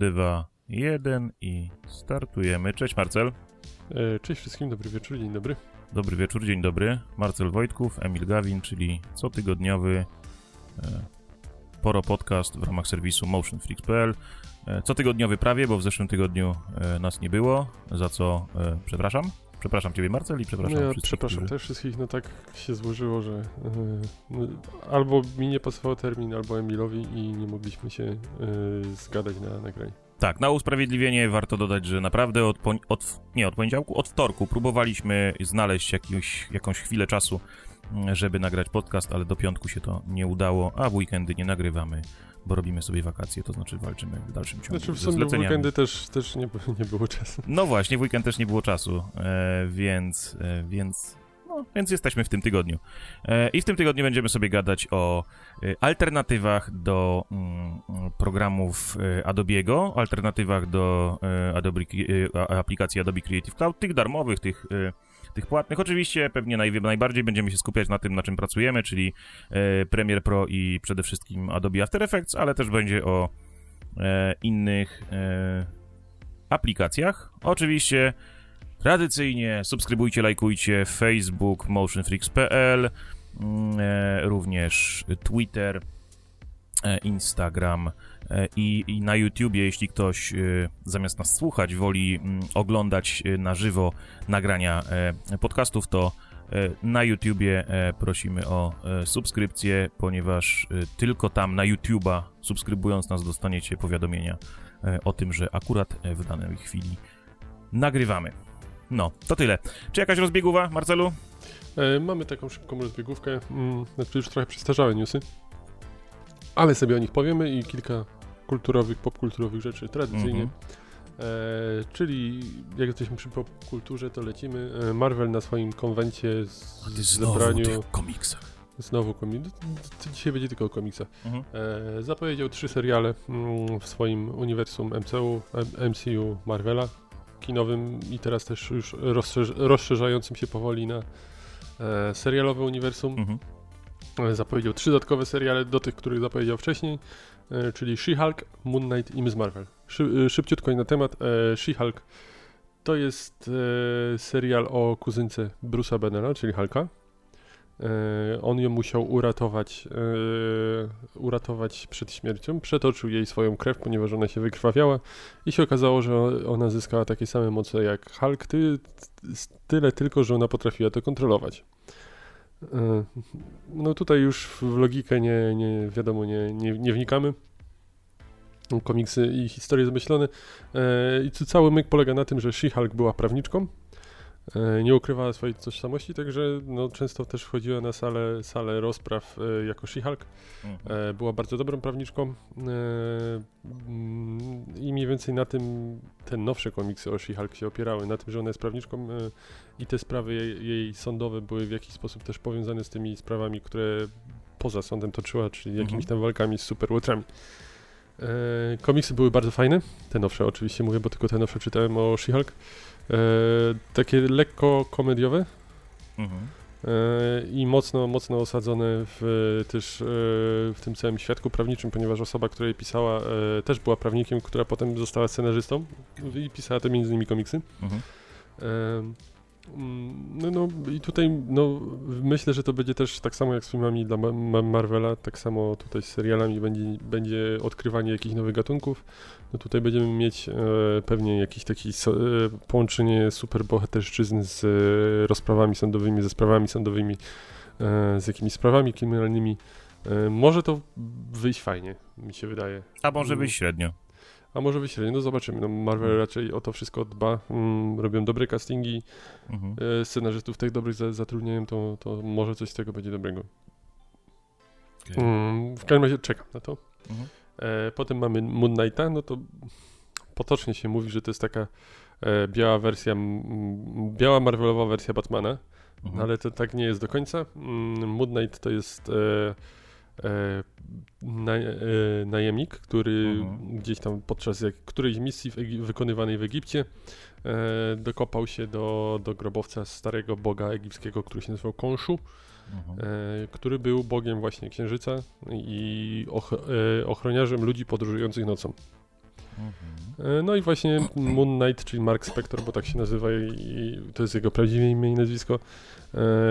2, 1 i startujemy. Cześć Marcel. E, cześć wszystkim, dobry wieczór, dzień dobry. Dobry wieczór, dzień dobry. Marcel Wojtków, Emil Gawin, czyli cotygodniowy e, Poro Podcast w ramach serwisu motionfreaks.pl. E, cotygodniowy prawie, bo w zeszłym tygodniu nas nie było, za co przepraszam. Przepraszam Ciebie Marcel i przepraszam no ja wszystkich, przepraszam którzy... też wszystkich, no tak się złożyło, że no, albo mi nie pasował termin, albo Emilowi i nie mogliśmy się e, zgadać na nagranie. Tak, na usprawiedliwienie warto dodać, że naprawdę od, od, nie od poniedziałku, od wtorku próbowaliśmy znaleźć jakąś, jakąś chwilę czasu, mm, żeby nagrać podcast, ale do piątku się to nie udało, a w weekendy nie nagrywamy, bo robimy sobie wakacje, to znaczy walczymy w dalszym ciągu Znaczy w sumie w weekendy też, też nie, nie było czasu. No właśnie, w weekend też nie było czasu, e, więc, e, więc, no, więc jesteśmy w tym tygodniu. E, I w tym tygodniu będziemy sobie gadać o e, alternatywach do mm, programów e, Adobe'ego, alternatywach do e, Adobe, aplikacji Adobe Creative Cloud, tych darmowych, tych, tych płatnych. Oczywiście pewnie naj, najbardziej będziemy się skupiać na tym, na czym pracujemy, czyli e, Premiere Pro i przede wszystkim Adobe After Effects, ale też będzie o e, innych e, aplikacjach. Oczywiście tradycyjnie subskrybujcie, lajkujcie Facebook, motionfreaks.pl, mm, również Twitter, Instagram i, i na YouTubie, jeśli ktoś e, zamiast nas słuchać woli mm, oglądać e, na żywo nagrania e, podcastów, to e, na YouTubie e, prosimy o e, subskrypcję, ponieważ e, tylko tam na YouTuba subskrybując nas dostaniecie powiadomienia e, o tym, że akurat e, w danej chwili nagrywamy. No, to tyle. Czy jakaś rozbiegowa, Marcelu? E, mamy taką szybką rozbiegówkę, mm, znaczy już trochę przestarzałe newsy, ale sobie o nich powiemy i kilka kulturowych, popkulturowych rzeczy tradycyjnie. Mhm. E, czyli jak jesteśmy przy popkulturze, to lecimy. E, Marvel na swoim konwencie z zebraniu... komiksach. Znowu komiks. Dzisiaj będzie tylko o komiksach. Mhm. E, zapowiedział trzy seriale mm, w swoim uniwersum MCU, M- MCU Marvela kinowym i teraz też już rozszerz rozszerzającym się powoli na e, serialowe uniwersum. Mhm. E, Zapowiedział trzy dodatkowe seriale do tych, których zapowiedział wcześniej, czyli She-Hulk, Moon Knight i Ms. Marvel. E, szybciutko i na temat. E, She-Hulk to jest e, serial o kuzynce Bruce'a Bannera, czyli Hulka. E, on ją musiał uratować, e, uratować przed śmiercią. Przetoczył jej swoją krew, ponieważ ona się wykrwawiała i się okazało, że ona zyskała takie same moce jak Hulk, ty, tyle tylko, że ona potrafiła to kontrolować. E, No tutaj już w logikę nie, nie wiadomo, nie, nie, nie wnikamy. Komiksy i historie zamyślone. E, I cały myk polega na tym, że She-Hulk była prawniczką. E, Nie ukrywała swojej tożsamości, także no, często też wchodziła na salę, salę rozpraw e, jako She-Hulk. Mhm. E, była bardzo dobrą prawniczką mm, i mniej więcej na tym te nowsze komiksy o She-Hulk się opierały, na tym, że ona jest prawniczką i te sprawy jej, jej sądowe były w jakiś sposób też powiązane z tymi sprawami, które poza sądem toczyła, czyli Mhm. jakimiś tam walkami z superłotrami. Komiksy były bardzo fajne, te nowsze oczywiście mówię, bo tylko te nowsze czytałem o She-Hulk. E, takie lekko komediowe, Mhm. E, i mocno, mocno osadzone w, też e, w tym całym świadku prawniczym, ponieważ osoba, która je pisała, e, też była prawnikiem, która potem została scenarzystą i pisała te między innymi komiksy. Mhm. E, mm, No, no i tutaj no, myślę, że to będzie też tak samo jak z filmami dla Ma- Ma- Marvela, tak samo tutaj z serialami będzie, będzie odkrywanie jakichś nowych gatunków. No tutaj będziemy mieć e, pewnie jakieś takie e, połączenie superbohaterszczyzny z e, rozprawami sądowymi, ze sprawami sądowymi, e, z jakimiś sprawami kryminalnymi. E, może to wyjść fajnie, mi się wydaje. A może Mm. być średnio. A może wyjść średnio, no zobaczymy. No Marvel raczej o to wszystko dba, mm, robią dobre castingi, Mhm. e, scenarzystów tych dobrych za, zatrudniają, to, to może coś z tego będzie dobrego. Okej. Mm, w każdym razie czekam na to. Mhm. E, potem mamy Moon Knighta, no to potocznie się mówi, że to jest taka e, biała wersja, biała Marvelowa wersja Batmana, Mhm. ale to tak nie jest do końca. Mm, Moon Knight to jest e, na, najemnik, który Mhm. gdzieś tam podczas jak, którejś misji w wykonywanej w Egipcie dokopał się do, do grobowca starego boga egipskiego, który się nazywał Konshu. Mhm. e, który był bogiem właśnie księżyca i och, e, ochroniarzem ludzi podróżujących nocą. Mhm. E, No i właśnie Moon Knight, czyli Mark Spector, bo tak się nazywa i, to jest jego prawdziwe imię i nazwisko.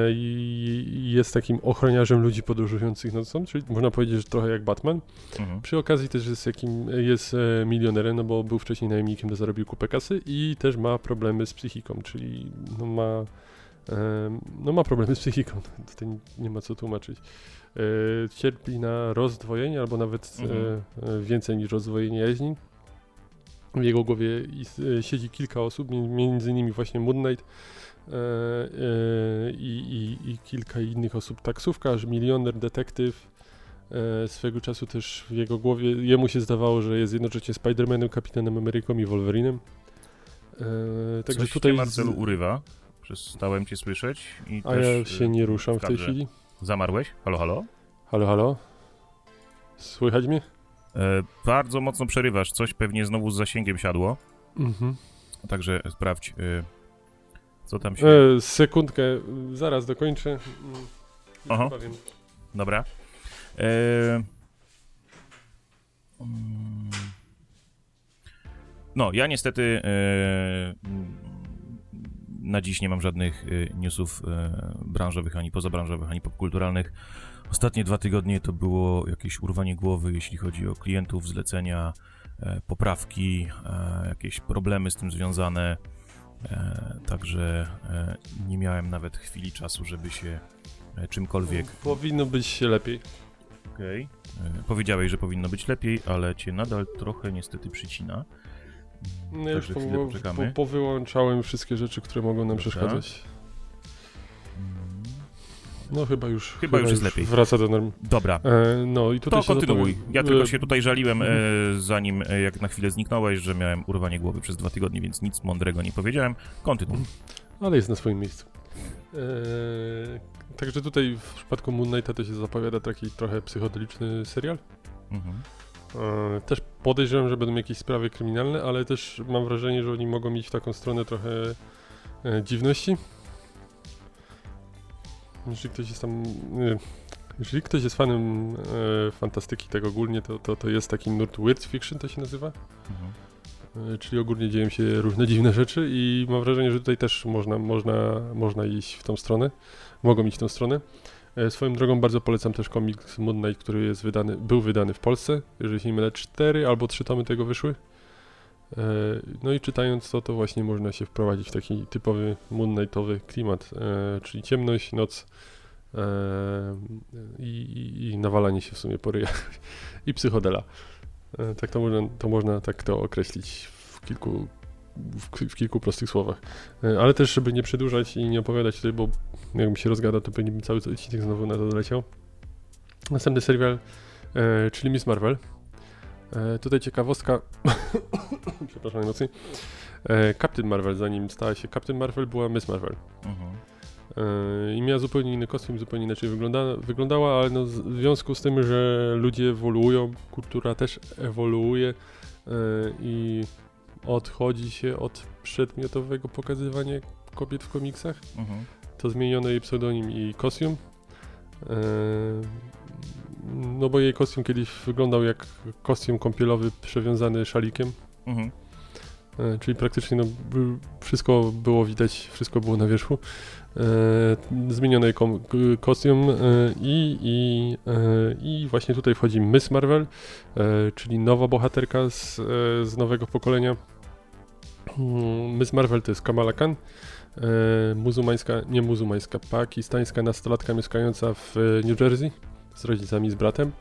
I jest takim ochroniarzem ludzi podróżujących nocą, czyli można powiedzieć, że trochę jak Batman. Mhm. Przy okazji też jest, jakim, jest milionerem, no bo był wcześniej najemnikiem, to zarobił kupę kasy i też ma problemy z psychiką, czyli no ma, no ma problemy z psychiką, tutaj nie ma co tłumaczyć. E, cierpi na rozdwojenie albo nawet Mhm. e, e, więcej niż rozdwojenie jaźni. W jego głowie e, siedzi kilka osób, mi- między innymi właśnie Moon Knight e, e, i, i, i kilka innych osób. Taksówkarz, milioner, detektyw. E, swego czasu też w jego głowie, jemu się zdawało, że jest jednocześnie Spider-Manem, Kapitanem Ameryką i Wolverinem. E, także Coś tutaj Marcelu, urywa. Przestałem cię słyszeć. I a też, ja y, się nie ruszam w tej kadrze. chwili. Zamarłeś? Halo, halo? Halo, halo? Słychać mnie? E, bardzo mocno przerywasz. Coś pewnie znowu z zasięgiem siadło. Mhm. Także sprawdź, y, co tam się... E, sekundkę, zaraz dokończę. Mm, Aha. Dobra. E... mm. No, ja niestety e... na dziś nie mam żadnych e, newsów e... branżowych, ani pozabranżowych, ani popkulturalnych. Ostatnie dwa tygodnie to było jakieś urwanie głowy, jeśli chodzi o klientów, zlecenia, e... poprawki, e... jakieś problemy z tym związane. E... Także nie miałem nawet chwili czasu, żeby się czymkolwiek Powinno być lepiej. Okej. E, Powiedziałeś, że powinno być lepiej, ale cię nadal trochę niestety przycina. No już po, po, powyłączałem wszystkie rzeczy, które mogą nam przeszkadzać. No chyba już. Chyba już jest lepiej. Wraca do normy. Dobra, E, no i tutaj to kontynuuj. zapowiem- Ja tylko e, się tutaj żaliłem, e, zanim e, jak na chwilę zniknąłeś, że miałem urwanie głowy przez dwa tygodnie, więc nic mądrego nie powiedziałem. Kontynuuj. Ale jest na swoim miejscu. E, także tutaj w przypadku Moon Knighta to się zapowiada taki trochę psychodeliczny serial. Mhm. E, też podejrzewam, że będą jakieś sprawy kryminalne, ale też mam wrażenie, że oni mogą mieć w taką stronę trochę e, dziwności. Jeżeli ktoś jest tam. Jeżeli ktoś jest fanem e, fantastyki tak ogólnie, to, to, to jest taki nurt weird fiction, to się nazywa. Mhm. Czyli ogólnie dzieją się różne dziwne rzeczy i mam wrażenie, że tutaj też można, można, można iść w tą stronę. Mogą iść w tą stronę. E, Swoją drogą bardzo polecam też komiks Moon Knight, który jest wydany, był wydany w Polsce. Jeżeli się nie mylę, cztery albo trzy tomy tego wyszły. E, No i czytając to, to właśnie można się wprowadzić w taki typowy Moon Knightowy klimat, e, czyli ciemność, noc i, i, i nawalanie się w sumie po ryjach i psychodela. Tak to można, to można tak to określić w kilku, w, w kilku prostych słowach. E, Ale też, żeby nie przedłużać i nie opowiadać tutaj, bo jakbym się rozgadał, to pewnie bym cały odcinek znowu na to doleciał. Następny serial, e, czyli Miss Marvel. E, tutaj ciekawostka, przepraszam najmocniej. E, Captain Marvel, zanim stała się Captain Marvel, była Miss Marvel. Mhm. E, I miała zupełnie inny kostium, zupełnie inaczej wygląda, wyglądała, ale no w związku z tym, że ludzie ewoluują, kultura też ewoluuje e, i odchodzi się od przedmiotowego pokazywania kobiet w komiksach, Mhm. to zmieniono jej pseudonim i kostium. E, no bo jej kostium kiedyś wyglądał jak kostium kąpielowy przewiązany szalikiem. Mhm. E, czyli praktycznie no, wszystko było widać, wszystko było na wierzchu. E, zmieniono jej kom- kostium e, i, i, e, i właśnie tutaj wchodzi Miss Marvel, czyli nowa bohaterka z, z nowego pokolenia. Mm, Miss Marvel to jest Kamala Khan, muzułmańska, nie muzułmańska, pakistańska nastolatka mieszkająca w New Jersey z rodzicami, z bratem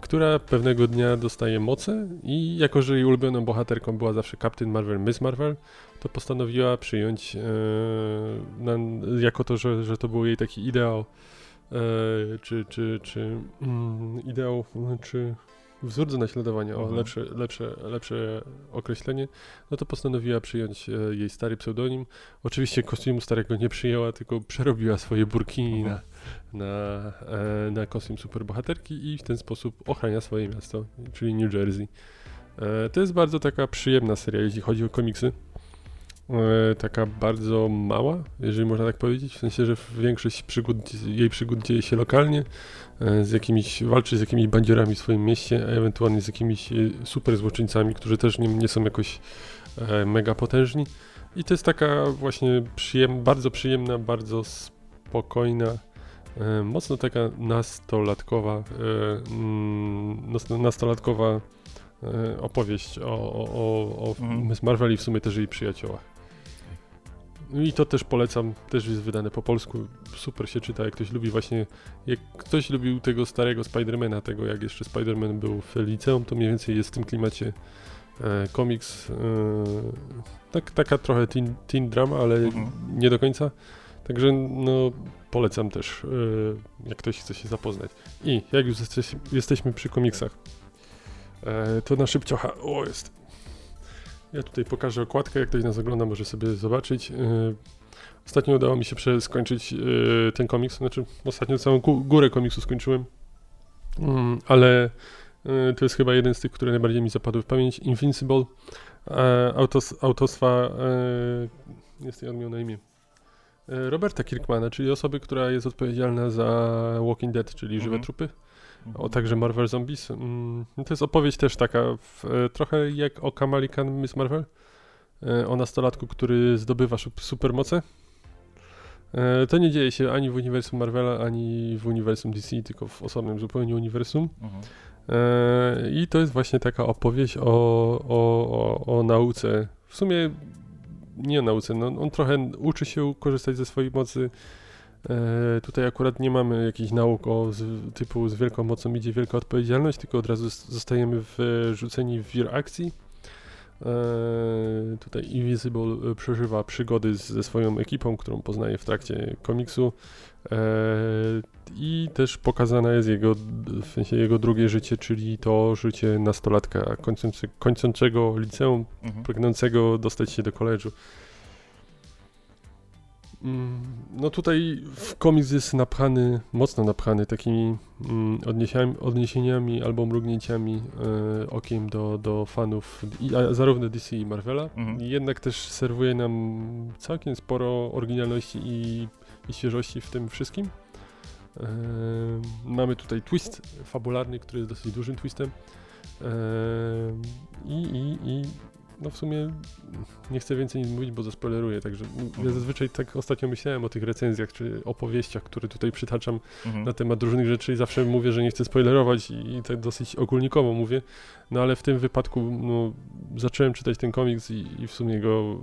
która pewnego dnia dostaje moce i jako, że jej ulubioną bohaterką była zawsze Captain Marvel, Miss Marvel, to postanowiła przyjąć e, na, jako to, że, że to był jej taki ideał, e, czy, czy, czy mm, ideał, czy wzór do naśladowania, o Mhm. lepsze, lepsze, lepsze określenie, no to postanowiła przyjąć e, jej stary pseudonim. Oczywiście kostiumu starego nie przyjęła, tylko przerobiła swoje burkini Mhm. na, na, e, na kostium superbohaterki i w ten sposób ochrania swoje miasto, czyli New Jersey. E, to jest bardzo taka przyjemna seria, jeśli chodzi o komiksy. E, taka bardzo mała, jeżeli można tak powiedzieć, w sensie, że większość przygód, jej przygód dzieje się lokalnie, e, z jakimiś, walczy z jakimiś bandziorami w swoim mieście, a ewentualnie z jakimiś e, super złoczyńcami, którzy też nie, nie są jakoś mega potężni. I to jest taka właśnie przyjem, bardzo przyjemna, bardzo spokojna, mocno taka nastolatkowa, mm, nas- nastolatkowa opowieść o, o, o, o Mhm. Miss Marvel i w sumie też jej przyjaciołach. I to też polecam, też jest wydane po polsku, super się czyta, jak ktoś lubi właśnie, jak ktoś lubił tego starego Spidermana, tego jak jeszcze Spiderman był w liceum, to mniej więcej jest w tym klimacie e, komiks, e, tak, taka trochę teen, teen drama, ale Mhm. nie do końca, także no polecam też, e, jak ktoś chce się zapoznać. I jak już jesteś, jesteśmy przy komiksach, e, to na szybciocha, o jest, ja tutaj pokażę okładkę, jak ktoś nas ogląda, może sobie zobaczyć. E, Ostatnio udało mi się skończyć e, ten komiks, znaczy ostatnio całą gó- górę komiksu skończyłem, Mm, ale e, to jest chyba jeden z tych, które najbardziej mi zapadły w pamięć. Invincible, autos, autorstwa, e, jest miał na imię, Roberta Kirkmana, czyli osoby, która jest odpowiedzialna za Walking Dead, czyli żywe Mhm. trupy o także Marvel Zombies. Mm, To jest opowieść też taka w, e, trochę jak o Kamali Khan Miss Marvel, e, o nastolatku, który zdobywa supermoce. E, To nie dzieje się ani w uniwersum Marvela, ani w uniwersum DC, tylko w osobnym zupełnie uniwersum. Mhm. I to jest właśnie taka opowieść o, o, o, o nauce. W sumie nie o nauce, no, on trochę uczy się korzystać ze swojej mocy. E, tutaj akurat nie mamy jakichś nauk o z, typu z wielką mocą idzie wielka odpowiedzialność, tylko od razu zostajemy wrzuceni w wir akcji. E, tutaj Invisible e, przeżywa przygody z, ze swoją ekipą, którą poznaje w trakcie komiksu. E, I też pokazane jest jego, w sensie jego drugie życie, czyli to życie nastolatka kończący, kończącego liceum, Mhm. pragnącego dostać się do koledżu. Mm, No tutaj w komiks jest napchany, mocno napchany takimi mm, odniesieniami, odniesieniami albo mrugnięciami e, okiem do, do fanów i, zarówno DC i Marvela. Mhm. Jednak też serwuje nam całkiem sporo oryginalności i, i świeżości w tym wszystkim. E, mamy tutaj twist fabularny, który jest dosyć dużym twistem. E, I, i, i no w sumie nie chcę więcej nic mówić, bo zaspoileruję, także ja Mhm. zazwyczaj tak ostatnio myślałem o tych recenzjach czy opowieściach, które tutaj przytaczam Mhm. na temat różnych rzeczy i zawsze mówię, że nie chcę spoilerować i, i tak dosyć ogólnikowo mówię, no ale w tym wypadku no, zacząłem czytać ten komiks i, i w sumie go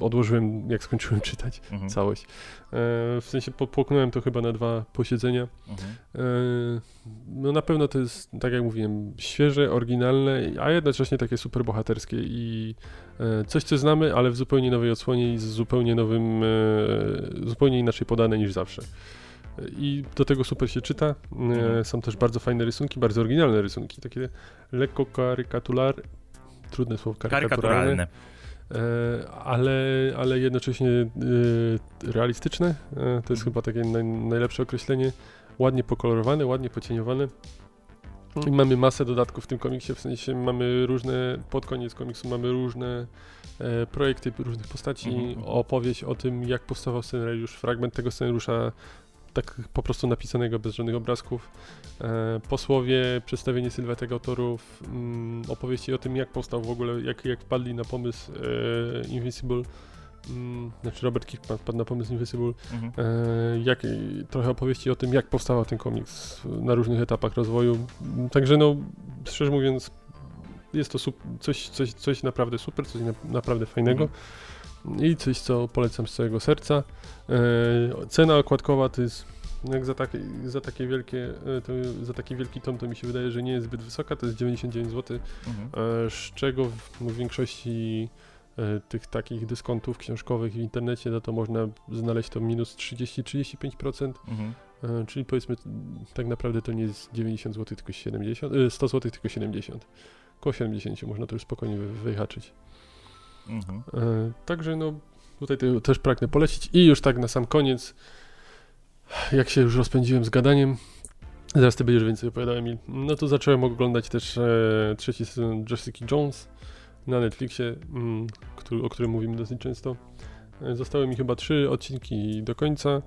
odłożyłem jak skończyłem czytać Mhm. całość. E, w sensie po- połknąłem to chyba na dwa posiedzenia. Mhm. E, no na pewno to jest, tak jak mówiłem, świeże, oryginalne, a jednocześnie takie super bohaterskie i e, coś, co znamy, ale w zupełnie nowej odsłonie i z zupełnie nowym, e, zupełnie inaczej podane niż zawsze. I do tego super się czyta. E, Mhm. Są też bardzo fajne rysunki, bardzo oryginalne rysunki, takie lekko karykatular, trudne słowo, karykaturalne. Karykaturalne. E, ale, ale jednocześnie e, realistyczne. E, to jest Mhm. chyba takie naj, najlepsze określenie. Ładnie pokolorowane, ładnie pocieniowane. I mamy masę dodatków w tym komiksie, w sensie mamy różne, pod koniec komiksu mamy różne e, projekty różnych postaci, Mhm. opowieść o tym, jak powstawał scenariusz, fragment tego scenariusza, tak po prostu napisanego bez żadnych obrazków, e, posłowie, przedstawienie sylwetek autorów, mm, opowieści o tym, jak powstał w ogóle, jak, jak wpadli na pomysł e, Invincible, mm, znaczy Robert Kirkman wpadł na pomysł Invincible, Mhm. e, jak, trochę opowieści o tym, jak powstał ten komiks na różnych etapach rozwoju. Także no, szczerze mówiąc, jest to coś, coś, coś naprawdę super, coś na, naprawdę fajnego i coś, co polecam z całego serca. E, cena okładkowa to jest jak za takie, za takie wielkie, e, to, za taki wielki tom to mi się wydaje, że nie jest zbyt wysoka, to jest 99 zł, Mhm. e, z czego w, w większości e, tych takich dyskontów książkowych w internecie, no to można znaleźć to minus 30-35%, Mhm. e, czyli powiedzmy tak naprawdę to nie jest 90 zł, tylko 70, e, 100 zł, tylko 70. Koło 70 można to już spokojnie wy, wyhaczyć. Mhm. E, także no tutaj też pragnę polecić i już tak na sam koniec, jak się już rozpędziłem z gadaniem, zaraz ty będziesz więcej opowiadał Emil, no to zacząłem oglądać też e, trzeci sezon Jessica Jones, na Netflixie, mm, który, o którym mówimy dosyć często. E, Zostały mi chyba trzy odcinki do końca. E,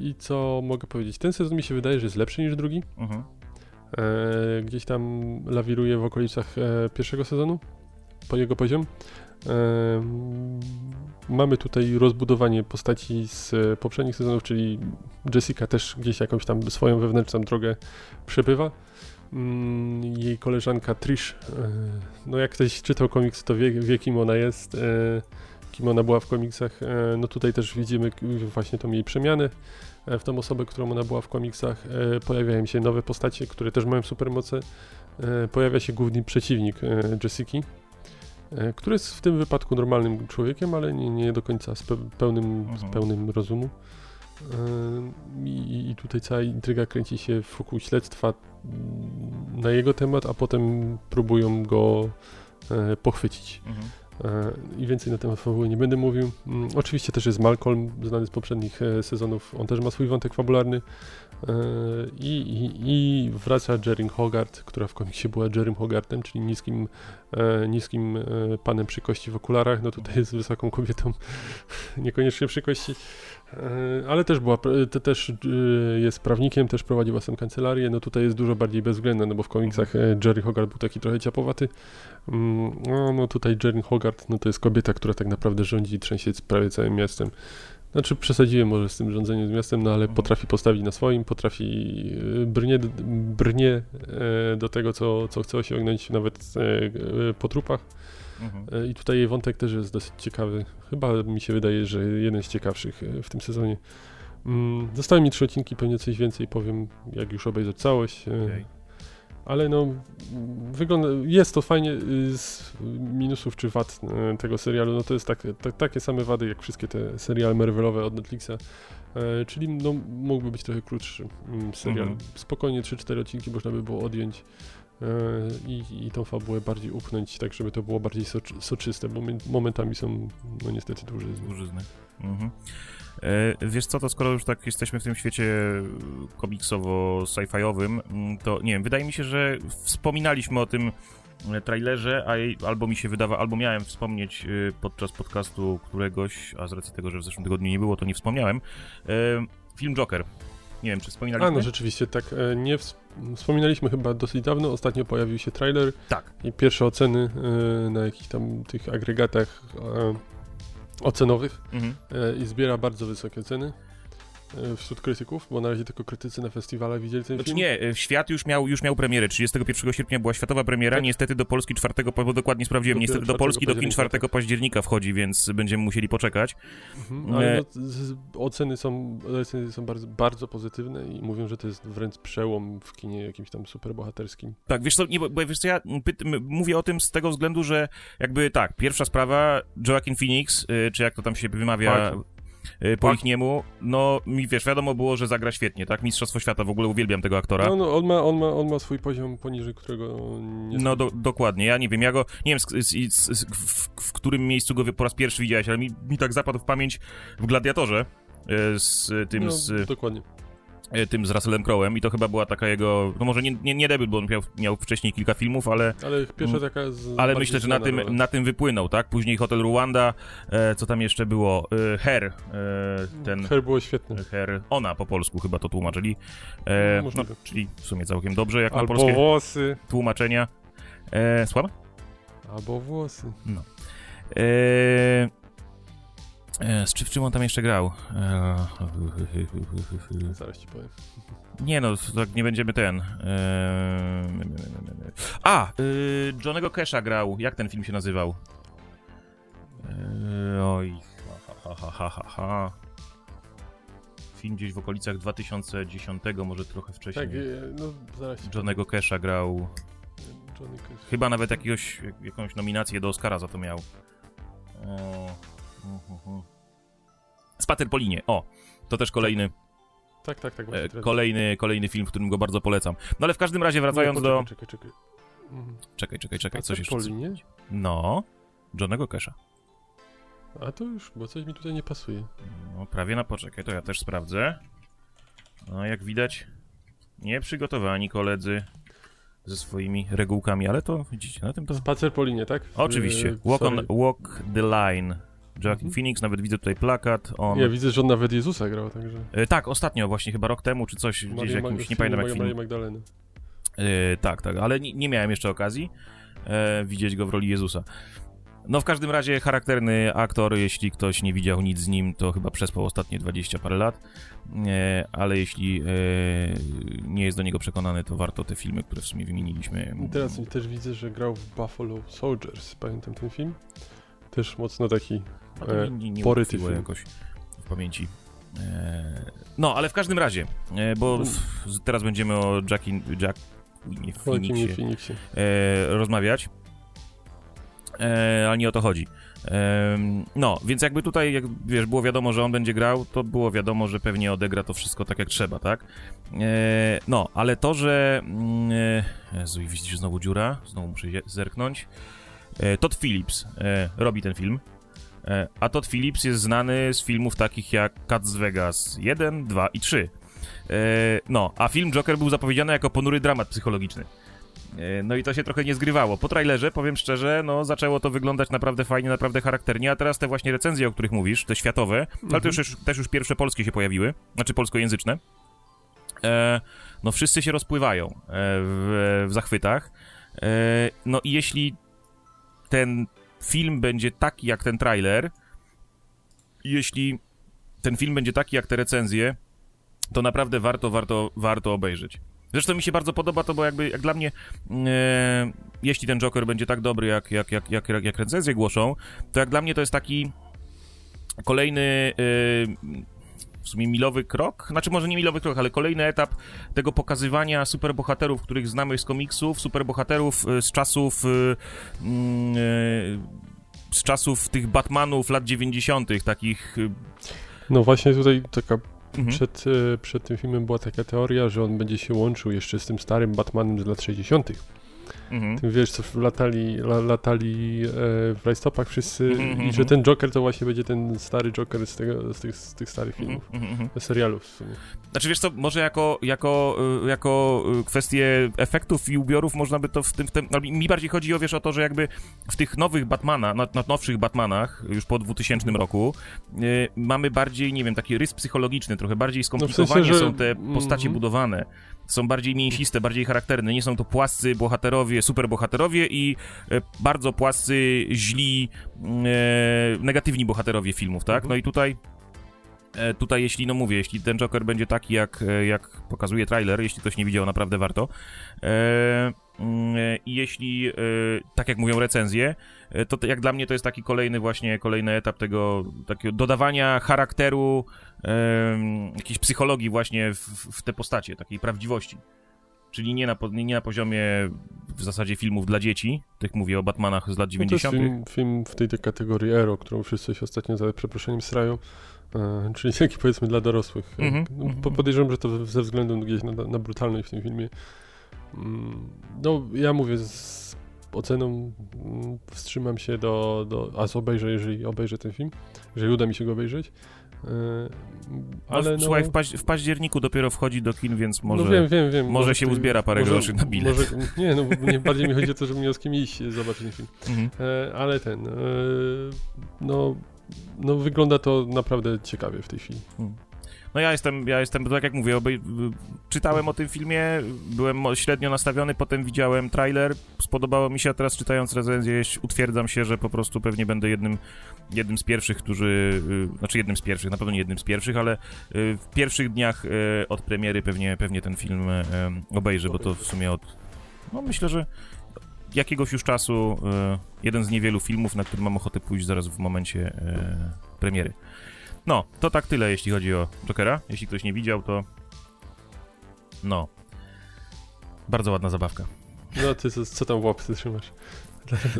I co mogę powiedzieć? Ten sezon mi się wydaje, że jest lepszy niż drugi. Mhm. Gdzieś tam lawiruje w okolicach pierwszego sezonu, po jego poziom. Mamy tutaj rozbudowanie postaci z e, poprzednich sezonów, czyli Jessica też gdzieś jakąś tam swoją wewnętrzną drogę przebywa. Mm, Jej koleżanka Trish, e, no jak ktoś czytał komiks, to wie, wie kim ona jest, e, kim ona była w komiksach. No tutaj też widzimy właśnie tą jej przemianę w tą osobę, którą ona była w komiksach. Pojawiają się nowe postacie, które też mają supermoce. Pojawia się główny przeciwnik Jessiki, e, który jest w tym wypadku normalnym człowiekiem, ale nie, nie do końca z pe- pełnym, z Mhm. pełnym rozumu. E, I, I tutaj cała intryga kręci się wokół śledztwa mm, na jego temat, a potem próbują go e, pochwycić. Mhm. E, I więcej na temat fabuły nie będę mówił. Mm, Oczywiście też jest Malcolm, znany z poprzednich e, sezonów. On też ma swój wątek fabularny. I, i, i wraca Jerin Hogarth, która w komiksie była Jerrym Hogarthem, czyli niskim, e, niskim e, panem przy kości w okularach. No tutaj jest wysoką kobietą, niekoniecznie przy kości. E, Ale też była, też jest prawnikiem, też prowadzi własną kancelarię. No tutaj jest dużo bardziej bezwzględna, no bo w komiksach Jerry Hogarth był taki trochę ciapowaty. Mm, No, no tutaj Jerry Hogarth, no to jest kobieta, która tak naprawdę rządzi i trzęsie prawie całym miastem. Znaczy przesadziłem może z tym rządzeniem z miastem, no ale Mhm. potrafi postawić na swoim, potrafi e, brnie, brnie e, do tego, co, co chce osiągnąć nawet e, po trupach. Mhm. I tutaj jej wątek też jest dosyć ciekawy. Chyba mi się wydaje, że jeden z ciekawszych w tym sezonie. Mm, Zostały mi trzy odcinki, pewnie coś więcej powiem, jak już obejrzeć całość. Okej. Ale no, wygląda, jest to fajnie y, z minusów czy wad e, tego serialu, no to jest tak, tak, takie same wady jak wszystkie te seriale Marvelowe od Netflixa, e, czyli no, mógłby być trochę krótszy mm, serial. Mhm. Spokojnie 3-4 odcinki można by było odjąć e, i, i tą fabułę bardziej upchnąć, tak żeby to było bardziej soczy, soczyste, bo mi- momentami są no niestety duże. Dłużyzny. Mhm. E, wiesz co, to skoro już tak jesteśmy w tym świecie komiksowo-sci-fiowym, mm, to nie wiem, wydaje mi się, że wspominaliśmy o tym e, trailerze, a albo mi się wydawa, albo miałem wspomnieć e, podczas podcastu któregoś, a z racji tego, że w zeszłym tygodniu nie było, to nie wspomniałem. E, film Joker. Nie wiem, czy wspominaliśmy? A no rzeczywiście, tak, e, nie ws- wspominaliśmy chyba dosyć dawno, ostatnio pojawił się trailer, Tak. i pierwsze oceny e, na jakichś tam tych agregatach e, ocenowych Mhm. e, i zbiera bardzo wysokie ceny wśród krytyków, bo na razie tylko krytycy na festiwalach widzieli ten Znaczy film. nie, e, świat już miał, już miał premierę. 31 sierpnia była światowa premiera, Tak. niestety do Polski 4, po- bo dokładnie sprawdziłem, niestety do 4 Polski do kin października, 4 października wchodzi, więc będziemy musieli poczekać. Mhm, ale E, no, oceny są, recenzje są bardzo, bardzo pozytywne i mówią, że to jest wręcz przełom w kinie jakimś tam superbohaterskim. Tak, wiesz co, nie, bo, wiesz co, ja mówię o tym z tego względu, że jakby tak, pierwsza sprawa, Joaquin Phoenix, y, czy jak to tam się wymawia. Y, po Tak. ich niemu, no mi wiesz, wiadomo było, że zagra świetnie, tak? Mistrzostwo Świata, w ogóle uwielbiam tego aktora. No, no, on, ma, on, ma, on ma swój poziom poniżej którego nie No do, dokładnie, ja nie wiem, ja go, nie wiem z, z, z, w, w którym miejscu go po raz pierwszy widziałeś, ale mi, mi tak zapadł w pamięć w Gladiatorze y, z tym, no, z, Dokładnie. Y, tym z Russellem Crowe'em i to chyba była taka jego, no może nie, nie, nie debiut, bo on miał, miał wcześniej kilka filmów, ale Ale pierwsza taka z Ale myślę, że na tym, rola. na tym wypłynął, tak? Później Hotel Rwanda, e, co tam jeszcze było? E, Her, e, ten... Her było świetne. Her, ona po polsku chyba to tłumaczyli. E, No, no, czyli w sumie całkiem dobrze, jak na Albo polskie włosy. tłumaczenia. E, słabo? Albo włosy. E, e, z, czy, w czym on tam jeszcze grał? E, Zaraz ci powiem. nie no, tak nie będziemy ten... E, a! Y, Johnego Casha grał. Jak ten film się nazywał? E, oj... Ha, ha, ha, ha, ha, ha. Film gdzieś w okolicach 2010, może trochę wcześniej. Tak, e, no zaraz Johnego Casha grał. Johnny Cash. Chyba nawet jakiegoś, jak- jakąś nominację do Oscara za to miał. O. Spacer po linie. O, to też kolejny, Tak, tak, tak. teraz- kolejny, kolejny film, w którym go bardzo polecam. No ale w każdym razie wracając do... poczekaj, Czekaj, czekaj. Mhm. Czekaj, czekaj, czekaj, coś Spacer jeszcze. po linie? No, Johnego Casha. A to już, bo coś mi tutaj nie pasuje. No, prawie na poczekaj, to ja też sprawdzę. No, jak widać, nieprzygotowani koledzy. ze swoimi regułkami, ale to widzicie, na tym to... Spacer po linie, tak? Oczywiście. Yy, Walk, on, walk the line. Joaquin Mhm. Phoenix, nawet widzę tutaj plakat. On... Ja widzę, że on nawet Jezusa grał, także... E, tak, ostatnio, właśnie chyba rok temu, czy coś, gdzieś Maria jakimś, Mag- nie pamiętam jak Maria film. Magdaleny. E, tak, tak, ale nie, nie miałem jeszcze okazji e, widzieć go w roli Jezusa. No w każdym razie charakterny aktor, jeśli ktoś nie widział nic z nim, to chyba przespał ostatnie 20 parę lat, e, ale jeśli e, nie jest do niego przekonany, to warto te filmy, które w sumie wymieniliśmy. I teraz też widzę, że grał w Buffalo Soldiers. Pamiętam ten film? Też mocno taki... A to e, nie, nie, nie utkwiło film. jakoś w pamięci. E, no, ale w każdym razie, e, bo teraz będziemy o Jackin, Jack, nie, Phoenixie, Phoenixie. e, rozmawiać. E, ale nie o to chodzi. No, więc jakby tutaj, jak wiesz, było wiadomo, że on będzie grał, to było wiadomo, że pewnie odegra to wszystko tak jak trzeba, tak? E, no, ale to, że. Mm, e, Jezu, widzisz znowu dziura, znowu muszę zerknąć. E, Todd Phillips e, robi ten film. E, a Todd Phillips jest znany z filmów takich jak Cat z Vegas 1, 2 i 3. E, no, a film Joker był zapowiedziany jako ponury dramat psychologiczny. E, No i to się trochę nie zgrywało. Po trailerze, powiem szczerze, no zaczęło to wyglądać naprawdę fajnie, naprawdę charakternie, a teraz te właśnie recenzje, o których mówisz, te światowe, ale Mhm. to już, już- też już pierwsze polskie się pojawiły, znaczy polskojęzyczne, e, no wszyscy się rozpływają w, w zachwytach. E, no i jeśli ten film będzie taki jak ten trailer, jeśli ten film będzie taki jak te recenzje, to naprawdę warto, warto, warto obejrzeć. Zresztą mi się bardzo podoba to, bo jakby jak dla mnie, e, jeśli ten Joker będzie tak dobry, jak, jak, jak, jak, jak, recenzje głoszą, to jak dla mnie to jest taki kolejny e, w sumie milowy krok, znaczy może nie milowy krok, ale kolejny etap tego pokazywania superbohaterów, których znamy z komiksów, superbohaterów e, z czasów e, mm, e, z czasów tych Batmanów lat 90., takich. No właśnie tutaj taka mhm. przed, przed tym filmem była taka teoria, że on będzie się łączył jeszcze z tym starym Batmanem z lat 60. Mhm. Tym wiesz, co latali, la, latali e, w rajstopach wszyscy Mhm, i mhm. że ten Joker to właśnie będzie ten stary Joker z, tego, z, tych, z tych starych filmów, Mhm, mhm. serialów w sumie. Znaczy wiesz co, może jako, jako, y, jako y, kwestię efektów i ubiorów można by to w tym, w tym no, mi bardziej chodzi o, wiesz, o to, że jakby w tych nowych Batmana, na, na nowszych Batmanach, już po 2000 roku, y, mamy bardziej, nie wiem, taki rys psychologiczny, trochę bardziej skomplikowanie że- są te postacie mhm. budowane. Są bardziej mięsiste, bardziej charakterne. Nie są to płascy bohaterowie, superbohaterowie i e, bardzo płascy, źli, e, negatywni bohaterowie filmów, tak? Mhm. No i tutaj E, Tutaj, jeśli, no mówię, jeśli ten Joker będzie taki, jak, jak pokazuje trailer, jeśli ktoś nie widział, naprawdę warto. E, mm, e, I jeśli, e, tak jak mówią recenzje, e, to, jak dla mnie to jest taki kolejny właśnie, kolejny etap tego takiego dodawania charakteru, e, jakiejś psychologii właśnie w, w te postacie, takiej prawdziwości. Czyli nie na, nie na poziomie w zasadzie filmów dla dzieci, tych mówię o Batmanach z lat No to jest 90. film, film w tej, tej kategorii Ero, którą wszyscy się ostatnio za przeproszeniem srają. E, czyli taki powiedzmy dla dorosłych. Mhm. po- podejrzewam, że to ze względu gdzieś na, na brutalność w tym filmie. Mm, No, ja mówię z oceną mm, wstrzymam się do, do a obejrzę, jeżeli obejrzę ten film, jeżeli uda mi się go obejrzeć. E, Ale no, Słuchaj, w, paź- w październiku dopiero wchodzi do kin, więc może... no wiem, wiem, wiem. może się uzbiera parę groszy na bilet. Może, nie, no nie, bardziej mi chodzi o to, z kim iść zobaczyć ten film. Mhm. E, ale ten, e, no, no wygląda to naprawdę ciekawie w tej chwili. No ja jestem, ja jestem, tak jak mówię, obej- czytałem o tym filmie, byłem średnio nastawiony, potem widziałem trailer, spodobało mi się, a teraz czytając recenzję utwierdzam się, że po prostu pewnie będę jednym, jednym z pierwszych, którzy, y, znaczy jednym z pierwszych, na pewno nie jednym z pierwszych, ale y, w pierwszych dniach y, od premiery pewnie, pewnie ten film obejrzę, bo to w sumie od, no myślę, że jakiegoś już czasu jeden z niewielu filmów, na który mam ochotę pójść zaraz w momencie premiery. No, to tak tyle, jeśli chodzi o Jokera. Jeśli ktoś nie widział, to. No. Bardzo ładna zabawka. No ty co, co tam w łapce trzymasz?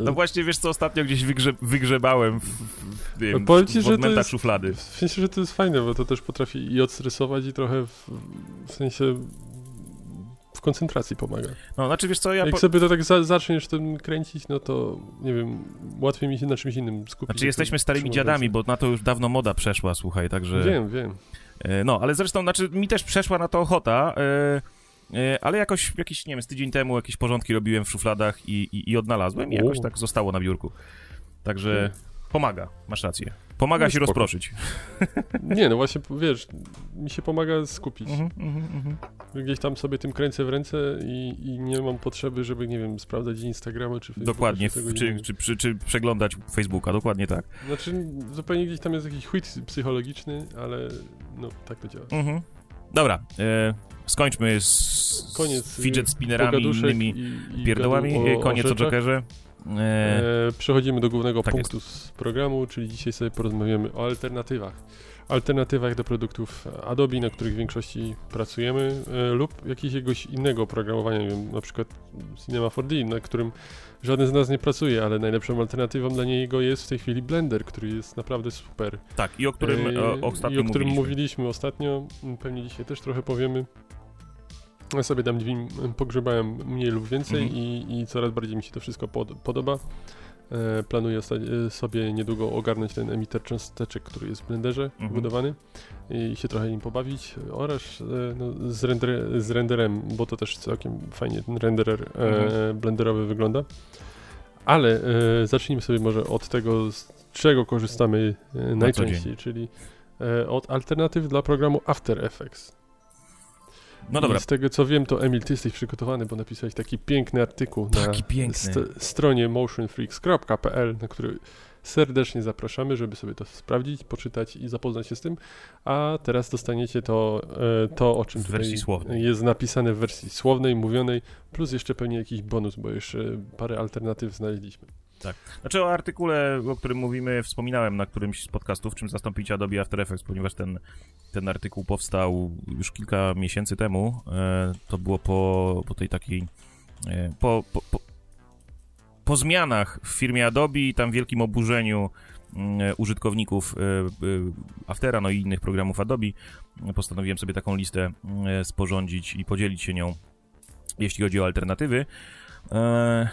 No właśnie, wiesz co, ostatnio gdzieś wygrze wygrzebałem w, w, wiem, No powiem ci, w że to jest- szuflady. W sensie, że to jest fajne, bo to też potrafi i odstresować i trochę w, w sensie w koncentracji pomaga. No, znaczy wiesz co, ja... Jak Po... sobie to tak za, zaczniesz tym kręcić, no to nie wiem, łatwiej mi się na czymś innym skupić. Znaczy jesteśmy starymi dziadami, bo na to już dawno moda przeszła, słuchaj, także... Wiem, wiem. E, No, ale zresztą, znaczy mi też przeszła na to ochota. e, e, ale jakoś jakiś, nie wiem, z tydzień temu jakieś porządki robiłem w szufladach i, i, i odnalazłem i jakoś tak zostało na biurku. Także pomaga, masz rację. Pomaga No, się spoko. rozproszyć. Nie, no właśnie, wiesz, mi się pomaga skupić. Mhm. Gdzieś tam sobie tym kręcę w ręce i, i nie mam potrzeby, żeby, nie wiem, sprawdzać Instagrama czy Facebooka. Dokładnie, czy, czy, czy, czy, czy przeglądać Facebooka, dokładnie tak. Znaczy, zupełnie gdzieś tam jest jakiś chwyt psychologiczny, ale no, tak to działa. Mhm. Dobra, e, skończmy z, Koniec, z fidget y, spinnerami innymi i- i pierdołami. E, Koniec o, rzeczach. Jokerze. E, E, przechodzimy do głównego tak punktu z programu, czyli dzisiaj sobie porozmawiamy o alternatywach. Alternatywach do produktów Adobe, na których w większości pracujemy, e, lub jakiegoś innego oprogramowania, nie wiem, na przykład Cinema 4D, na którym żaden z nas nie pracuje, ale najlepszą alternatywą dla niego jest w tej chwili Blender, który jest naprawdę super. tak, i o którym E, o, ostatnio I o którym mówiliśmy. mówiliśmy ostatnio, pewnie dzisiaj też trochę powiemy. Ja sobie tam m, pogrzebałem mniej lub więcej Mhm. i, i coraz bardziej mi się to wszystko pod, podoba. E, planuję e, sobie niedługo ogarnąć ten emiter cząsteczek, który jest w Blenderze Mhm. wbudowany i się trochę nim pobawić oraz e, no, z, render, z renderem, bo to też całkiem fajnie ten renderer e, Mhm. blenderowy wygląda. Ale e, zacznijmy sobie może od tego, z czego korzystamy e, najczęściej, czyli od alternatyw dla programu After Effects. No dobra, I z tego co wiem, to Emil, ty jesteś przygotowany, bo napisałeś taki piękny artykuł taki na piękny. st- stronie motionfreaks.pl, na który serdecznie zapraszamy, żeby sobie to sprawdzić, poczytać i zapoznać się z tym. A teraz dostaniecie to, e, to o czym W tutaj słownej. jest napisane w wersji słownej, mówionej, plus jeszcze pewnie jakiś bonus, bo jeszcze parę alternatyw znaleźliśmy. Znaczy o artykule, o którym mówimy, wspominałem na którymś z podcastów, czym zastąpić Adobe After Effects, ponieważ ten, ten artykuł powstał już kilka miesięcy temu. E, to było po, po tej takiej... E, po, po, po, po zmianach w firmie Adobe i tam wielkim oburzeniu mm, e, użytkowników Aftera, no i innych programów Adobe, postanowiłem sobie taką listę sporządzić i podzielić się nią, jeśli chodzi o alternatywy. E, e,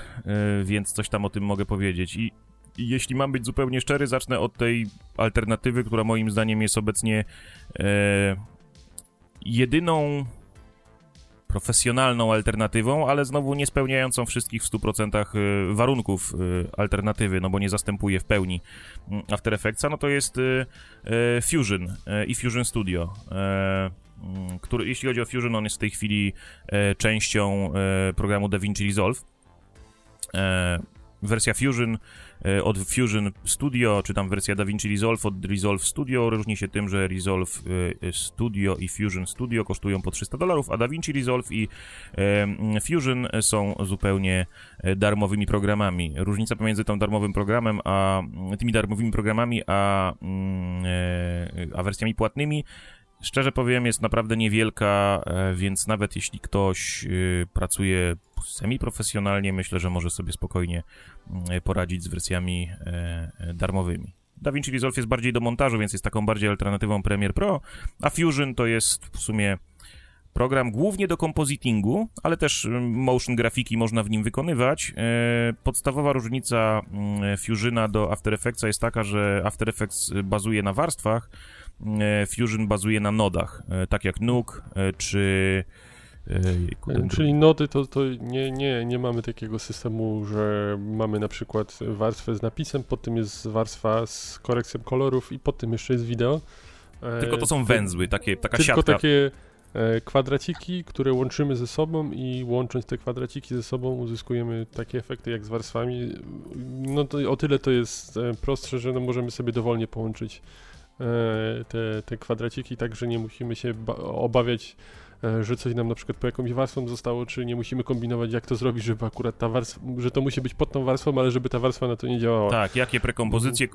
więc coś tam o tym mogę powiedzieć. I, I jeśli mam być zupełnie szczery, zacznę od tej alternatywy, która moim zdaniem jest obecnie e, jedyną profesjonalną alternatywą, ale znowu nie spełniającą wszystkich w 100% e, warunków e, alternatywy, no bo nie zastępuje w pełni mm, After Effectsa, no to jest e, Fusion i Fusion Studio. Mm, który, jeśli chodzi o Fusion, on jest w tej chwili e, częścią e, programu DaVinci Resolve. E, wersja Fusion od Fusion Studio, czy tam wersja DaVinci Resolve od Resolve Studio różni się tym, że Resolve Studio i Fusion Studio kosztują po 300 dolarów, a DaVinci Resolve i Fusion są zupełnie darmowymi programami. Różnica pomiędzy tym darmowym programem, a tymi darmowymi programami, a, a wersjami płatnymi Szczerze powiem, jest naprawdę niewielka, e, więc nawet jeśli ktoś y, pracuje semi-profesjonalnie, myślę, że może sobie spokojnie mm, poradzić z wersjami e, e, darmowymi. DaVinci Resolve jest bardziej do montażu, więc jest taką bardziej alternatywą Premiere Pro, a Fusion to jest w sumie program głównie do compositingu, ale też mm, motion grafiki można w nim wykonywać. E, Podstawowa różnica mm, Fusiona do After Effectsa jest taka, że After Effects bazuje na warstwach, e, Fusion bazuje na nodach, e, tak jak Nuke e, czy... e. Czyli nody to, to nie, nie, nie mamy takiego systemu, że mamy na przykład warstwę z napisem, pod tym jest warstwa z korekcją kolorów i pod tym jeszcze jest wideo. E, Tylko to są węzły, takie, taka Tylko siatka. takie e, kwadraciki, które łączymy ze sobą i łącząc te kwadraciki ze sobą uzyskujemy takie efekty jak z warstwami. No to o tyle to jest e, prostsze, że no możemy sobie dowolnie połączyć e, te, te kwadraciki, tak że nie musimy się ba- obawiać, e, że coś nam na przykład po jakąś warstwą zostało, czy nie musimy kombinować jak to zrobić, żeby akurat ta warstwa, że to musi być pod tą warstwą, ale żeby ta warstwa na to nie działała. Tak, jakie prekompozycje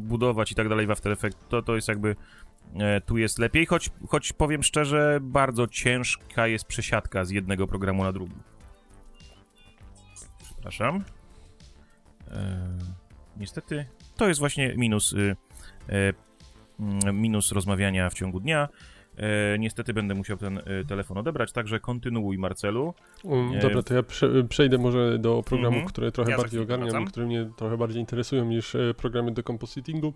budować i tak dalej w After Effects, to, to jest jakby e, tu jest lepiej, choć, choć powiem szczerze, bardzo ciężka jest przesiadka z jednego programu na drugi. Przepraszam. E, niestety, to jest właśnie minus, y, e, mm, minus rozmawiania w ciągu dnia. E, niestety będę musiał ten e, telefon odebrać, także kontynuuj Marcelu. Um, Nie. dobra, to ja prze, przejdę może do programów, Mhm. które trochę Ja bardziej ogarniam, wracam. które mnie trochę bardziej interesują niż e, programy do compositingu.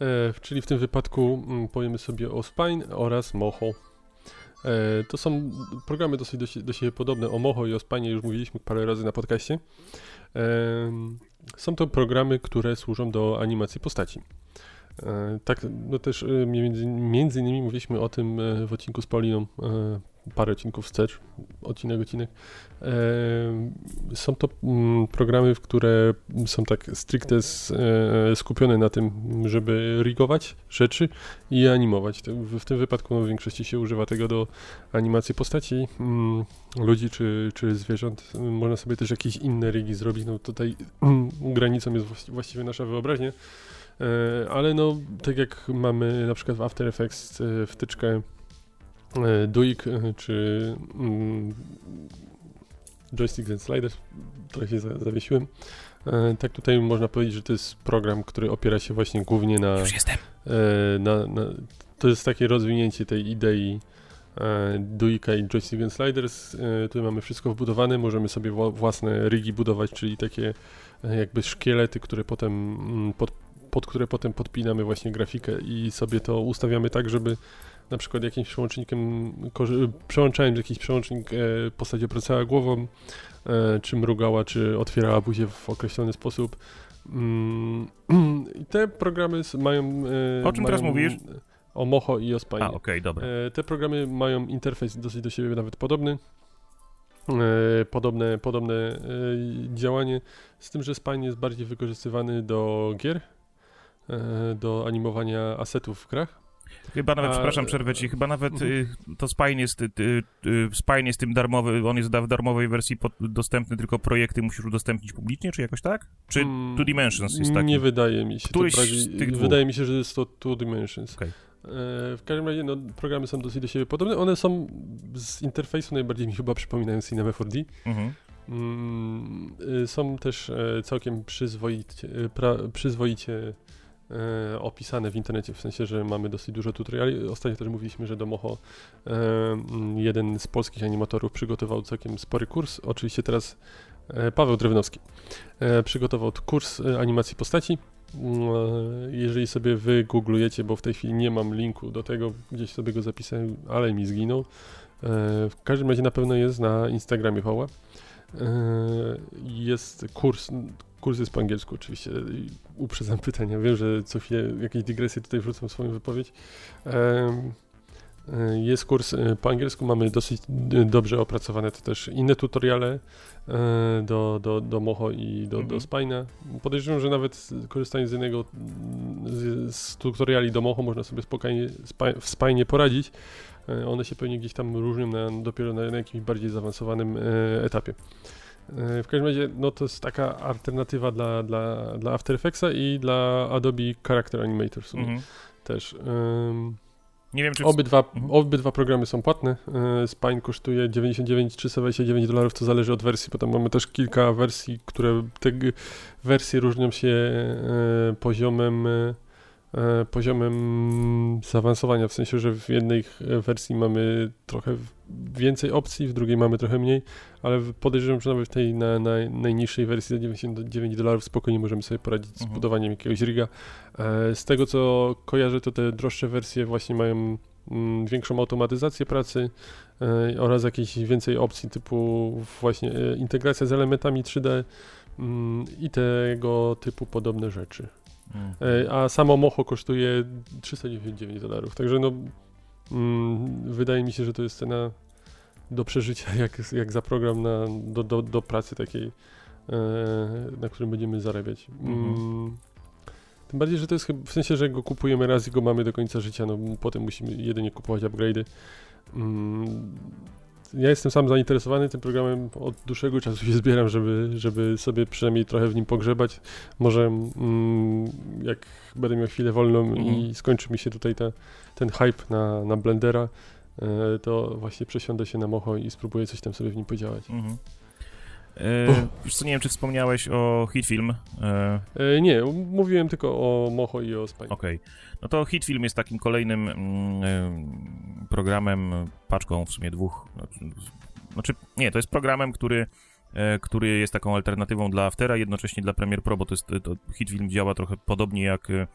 E, czyli w tym wypadku mm, powiemy sobie o Spine oraz Moho. E, to są programy dosyć do, do siebie podobne. O Moho i o Spanie już mówiliśmy parę razy na podcaście. E, są to programy, które służą do animacji postaci. E, tak, no też e, między, między innymi mówiliśmy o tym e, w odcinku z Pauliną parę odcinków wstecz, odcinek, odcinek. Są to mm, programy, które są tak stricte skupione na tym, żeby rigować rzeczy i je animować. W tym wypadku no, w większości się używa tego do animacji postaci mm, ludzi czy, czy zwierząt. Można sobie też jakieś inne rigi zrobić. No tutaj granicą jest właściwie nasza wyobraźnia. E, ale no, tak jak mamy na przykład w After Effects e, wtyczkę e, Duik, czy mm, Joystick and Sliders, trochę się zawiesiłem, tak tutaj można powiedzieć, że to jest program, który opiera się właśnie głównie na... Już jestem. Na, na, to jest takie rozwinięcie tej idei Duika i Joystick and Sliders. Tu mamy wszystko wbudowane, możemy sobie własne rigi budować, czyli takie jakby szkielety, które potem mm, pod, pod które potem podpinamy właśnie grafikę i sobie to ustawiamy tak, żeby na przykład jakimś przełącznikiem, przełączając jakiś przełącznik, e, postać obracała głową, e, czy mrugała, czy otwierała buzię w określony sposób. Mm, I te programy mają... E, o czym mają, teraz mówisz? O Moho i o Spine. A, okej, okay, dobra. Te programy mają interfejs dosyć do siebie nawet podobny. Podobne, podobne działanie, z tym, że Spine jest bardziej wykorzystywany do gier, E, do animowania asetów w grach. Chyba nawet, A, przepraszam, przerwę ci, chyba nawet uh y, to Spine jest, y, y, Spine jest tym darmowy, on jest w darmowej wersji pod, dostępny, tylko projekty musisz udostępnić publicznie, czy jakoś tak? Czy mm, Two Dimensions jest taki? Nie wydaje mi się. Któryś z tych Wydaje mi się, że jest to Two Dimensions. Okay. w każdym razie no, programy są dosyć do siebie podobne. One są z interfejsu najbardziej mi chyba przypominają Cinema 4D. Mhm. Mm, są też e, całkiem przyzwoicie, pra, przyzwoicie e, opisane w internecie, w sensie, że mamy dosyć dużo tutoriali. Ostatnio też mówiliśmy, że do Moho e, jeden z polskich animatorów przygotował całkiem spory kurs. Oczywiście teraz e, Paweł Drewnowski przygotował kurs animacji postaci. Mm, jeżeli sobie wy googlujecie, bo w tej chwili nie mam linku do tego, gdzieś sobie go zapisałem, ale mi zginął. W każdym razie na pewno jest na Instagramie Pawła. Jest kurs, Kurs jest po angielsku oczywiście. Uprzedzam pytania. Wiem, że co chwilę jakieś dygresje tutaj wrzucam w swoją wypowiedź. E, jest kurs e, po angielsku, mamy dosyć dobrze opracowane to też inne tutoriale e, do, do, do Moho i do, do mhm. Spina. Podejrzewam, że nawet korzystając z jednego z, z tutoriali do Moho można sobie spokojnie w Spine poradzić. One się pewnie gdzieś tam różnią na, dopiero na, na jakimś bardziej zaawansowanym etapie. E, w każdym razie, no to jest taka alternatywa dla, dla, dla After Effectsa i dla Adobe Character Animator w sumie mhm. też. Um, nie wiem, czy... Obydwa, mhm. obydwa programy są płatne. E, Spine kosztuje 99 329 dolarów, to zależy od wersji, bo tam mamy też kilka wersji, które te wersje różnią się e, poziomem poziomem zaawansowania, w sensie, że w jednej wersji mamy trochę więcej opcji, w drugiej mamy trochę mniej, ale podejrzewam, że nawet w tej na, na najniższej wersji za 99 dolarów spokojnie możemy sobie poradzić z mhm. budowaniem jakiegoś riga. E, z tego co kojarzę, to te droższe wersje właśnie mają mm, większą automatyzację pracy e, oraz jakieś więcej opcji typu właśnie integracja z elementami 3D mm, i tego typu podobne rzeczy. Mhm. A samo Moho kosztuje 399 dolarów. Także no, mm, wydaje mi się, że to jest cena do przeżycia, jak, jak za program na, do, do, do pracy takiej, e, na którym będziemy zarabiać. Mhm. Mm, tym bardziej, że to jest w sensie, że go kupujemy raz i go mamy do końca życia, no potem musimy jedynie kupować upgrade'y. Mm, ja jestem sam zainteresowany tym programem, od dłuższego czasu się zbieram, żeby, żeby sobie przynajmniej trochę w nim pogrzebać. Może mm, jak będę miał chwilę wolną mm. i skończy mi się tutaj ta, ten hype na, na Blendera, e, to właśnie przesiądę się na Moho i spróbuję coś tam sobie w nim podziałać. Mm. E, już co, nie wiem, czy wspomniałeś o Hitfilm? E... E, nie, mówiłem tylko o Moho i o Spine. Okej. Okay. No to Hitfilm jest takim kolejnym mm, e, programem, paczką w sumie dwóch. Znaczy, nie, to jest programem, który który jest taką alternatywą dla Aftera, jednocześnie dla Premiere Pro, bo to jest to Hitfilm działa trochę podobnie jak, e,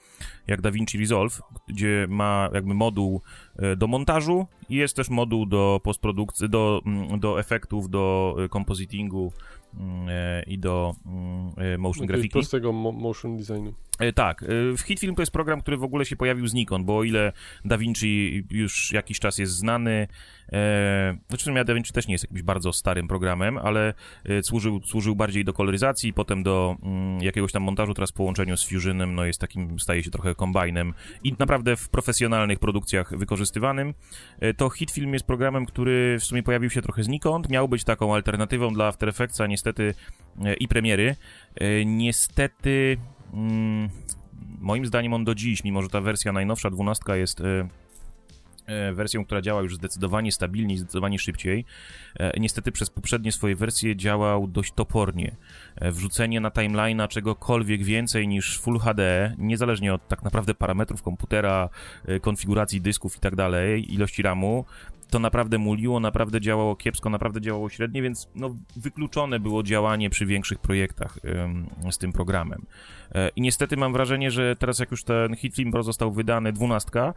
jak DaVinci Resolve, gdzie ma jakby moduł e, do montażu i jest też moduł do postprodukcji, do, mm, do efektów, do compositingu, Mm, e, i do mm, e, motion Jakiegoś grafiki. prostego mo motion designu. E, tak, w Hitfilm to jest program, który w ogóle się pojawił znikąd, bo o ile DaVinci już jakiś czas jest znany, e, znaczy ja DaVinci też nie jest jakimś bardzo starym programem, ale służył, służył bardziej do koloryzacji, potem do mm, jakiegoś tam montażu, teraz w połączeniu z Fusionem, no jest takim, staje się trochę kombajnem i naprawdę w profesjonalnych produkcjach wykorzystywanym. E, to Hitfilm jest programem, który w sumie pojawił się trochę znikąd, miał być taką alternatywą dla After Effectsa, niestety e, i premiery. E, niestety, mm, moim zdaniem on do dziś, mimo że ta wersja najnowsza, 12 jest e, wersją, która działa już zdecydowanie stabilniej, zdecydowanie szybciej. Niestety przez poprzednie swoje wersje działał dość topornie. Wrzucenie na timeline'a czegokolwiek więcej niż Full HD, niezależnie od tak naprawdę parametrów komputera, konfiguracji dysków i tak dalej, ilości RAMu, to naprawdę muliło, naprawdę działało kiepsko, naprawdę działało średnio, więc no, wykluczone było działanie przy większych projektach ym, z tym programem. E, I niestety mam wrażenie, że teraz jak już ten Hitfilm Pro został wydany, dwunastka,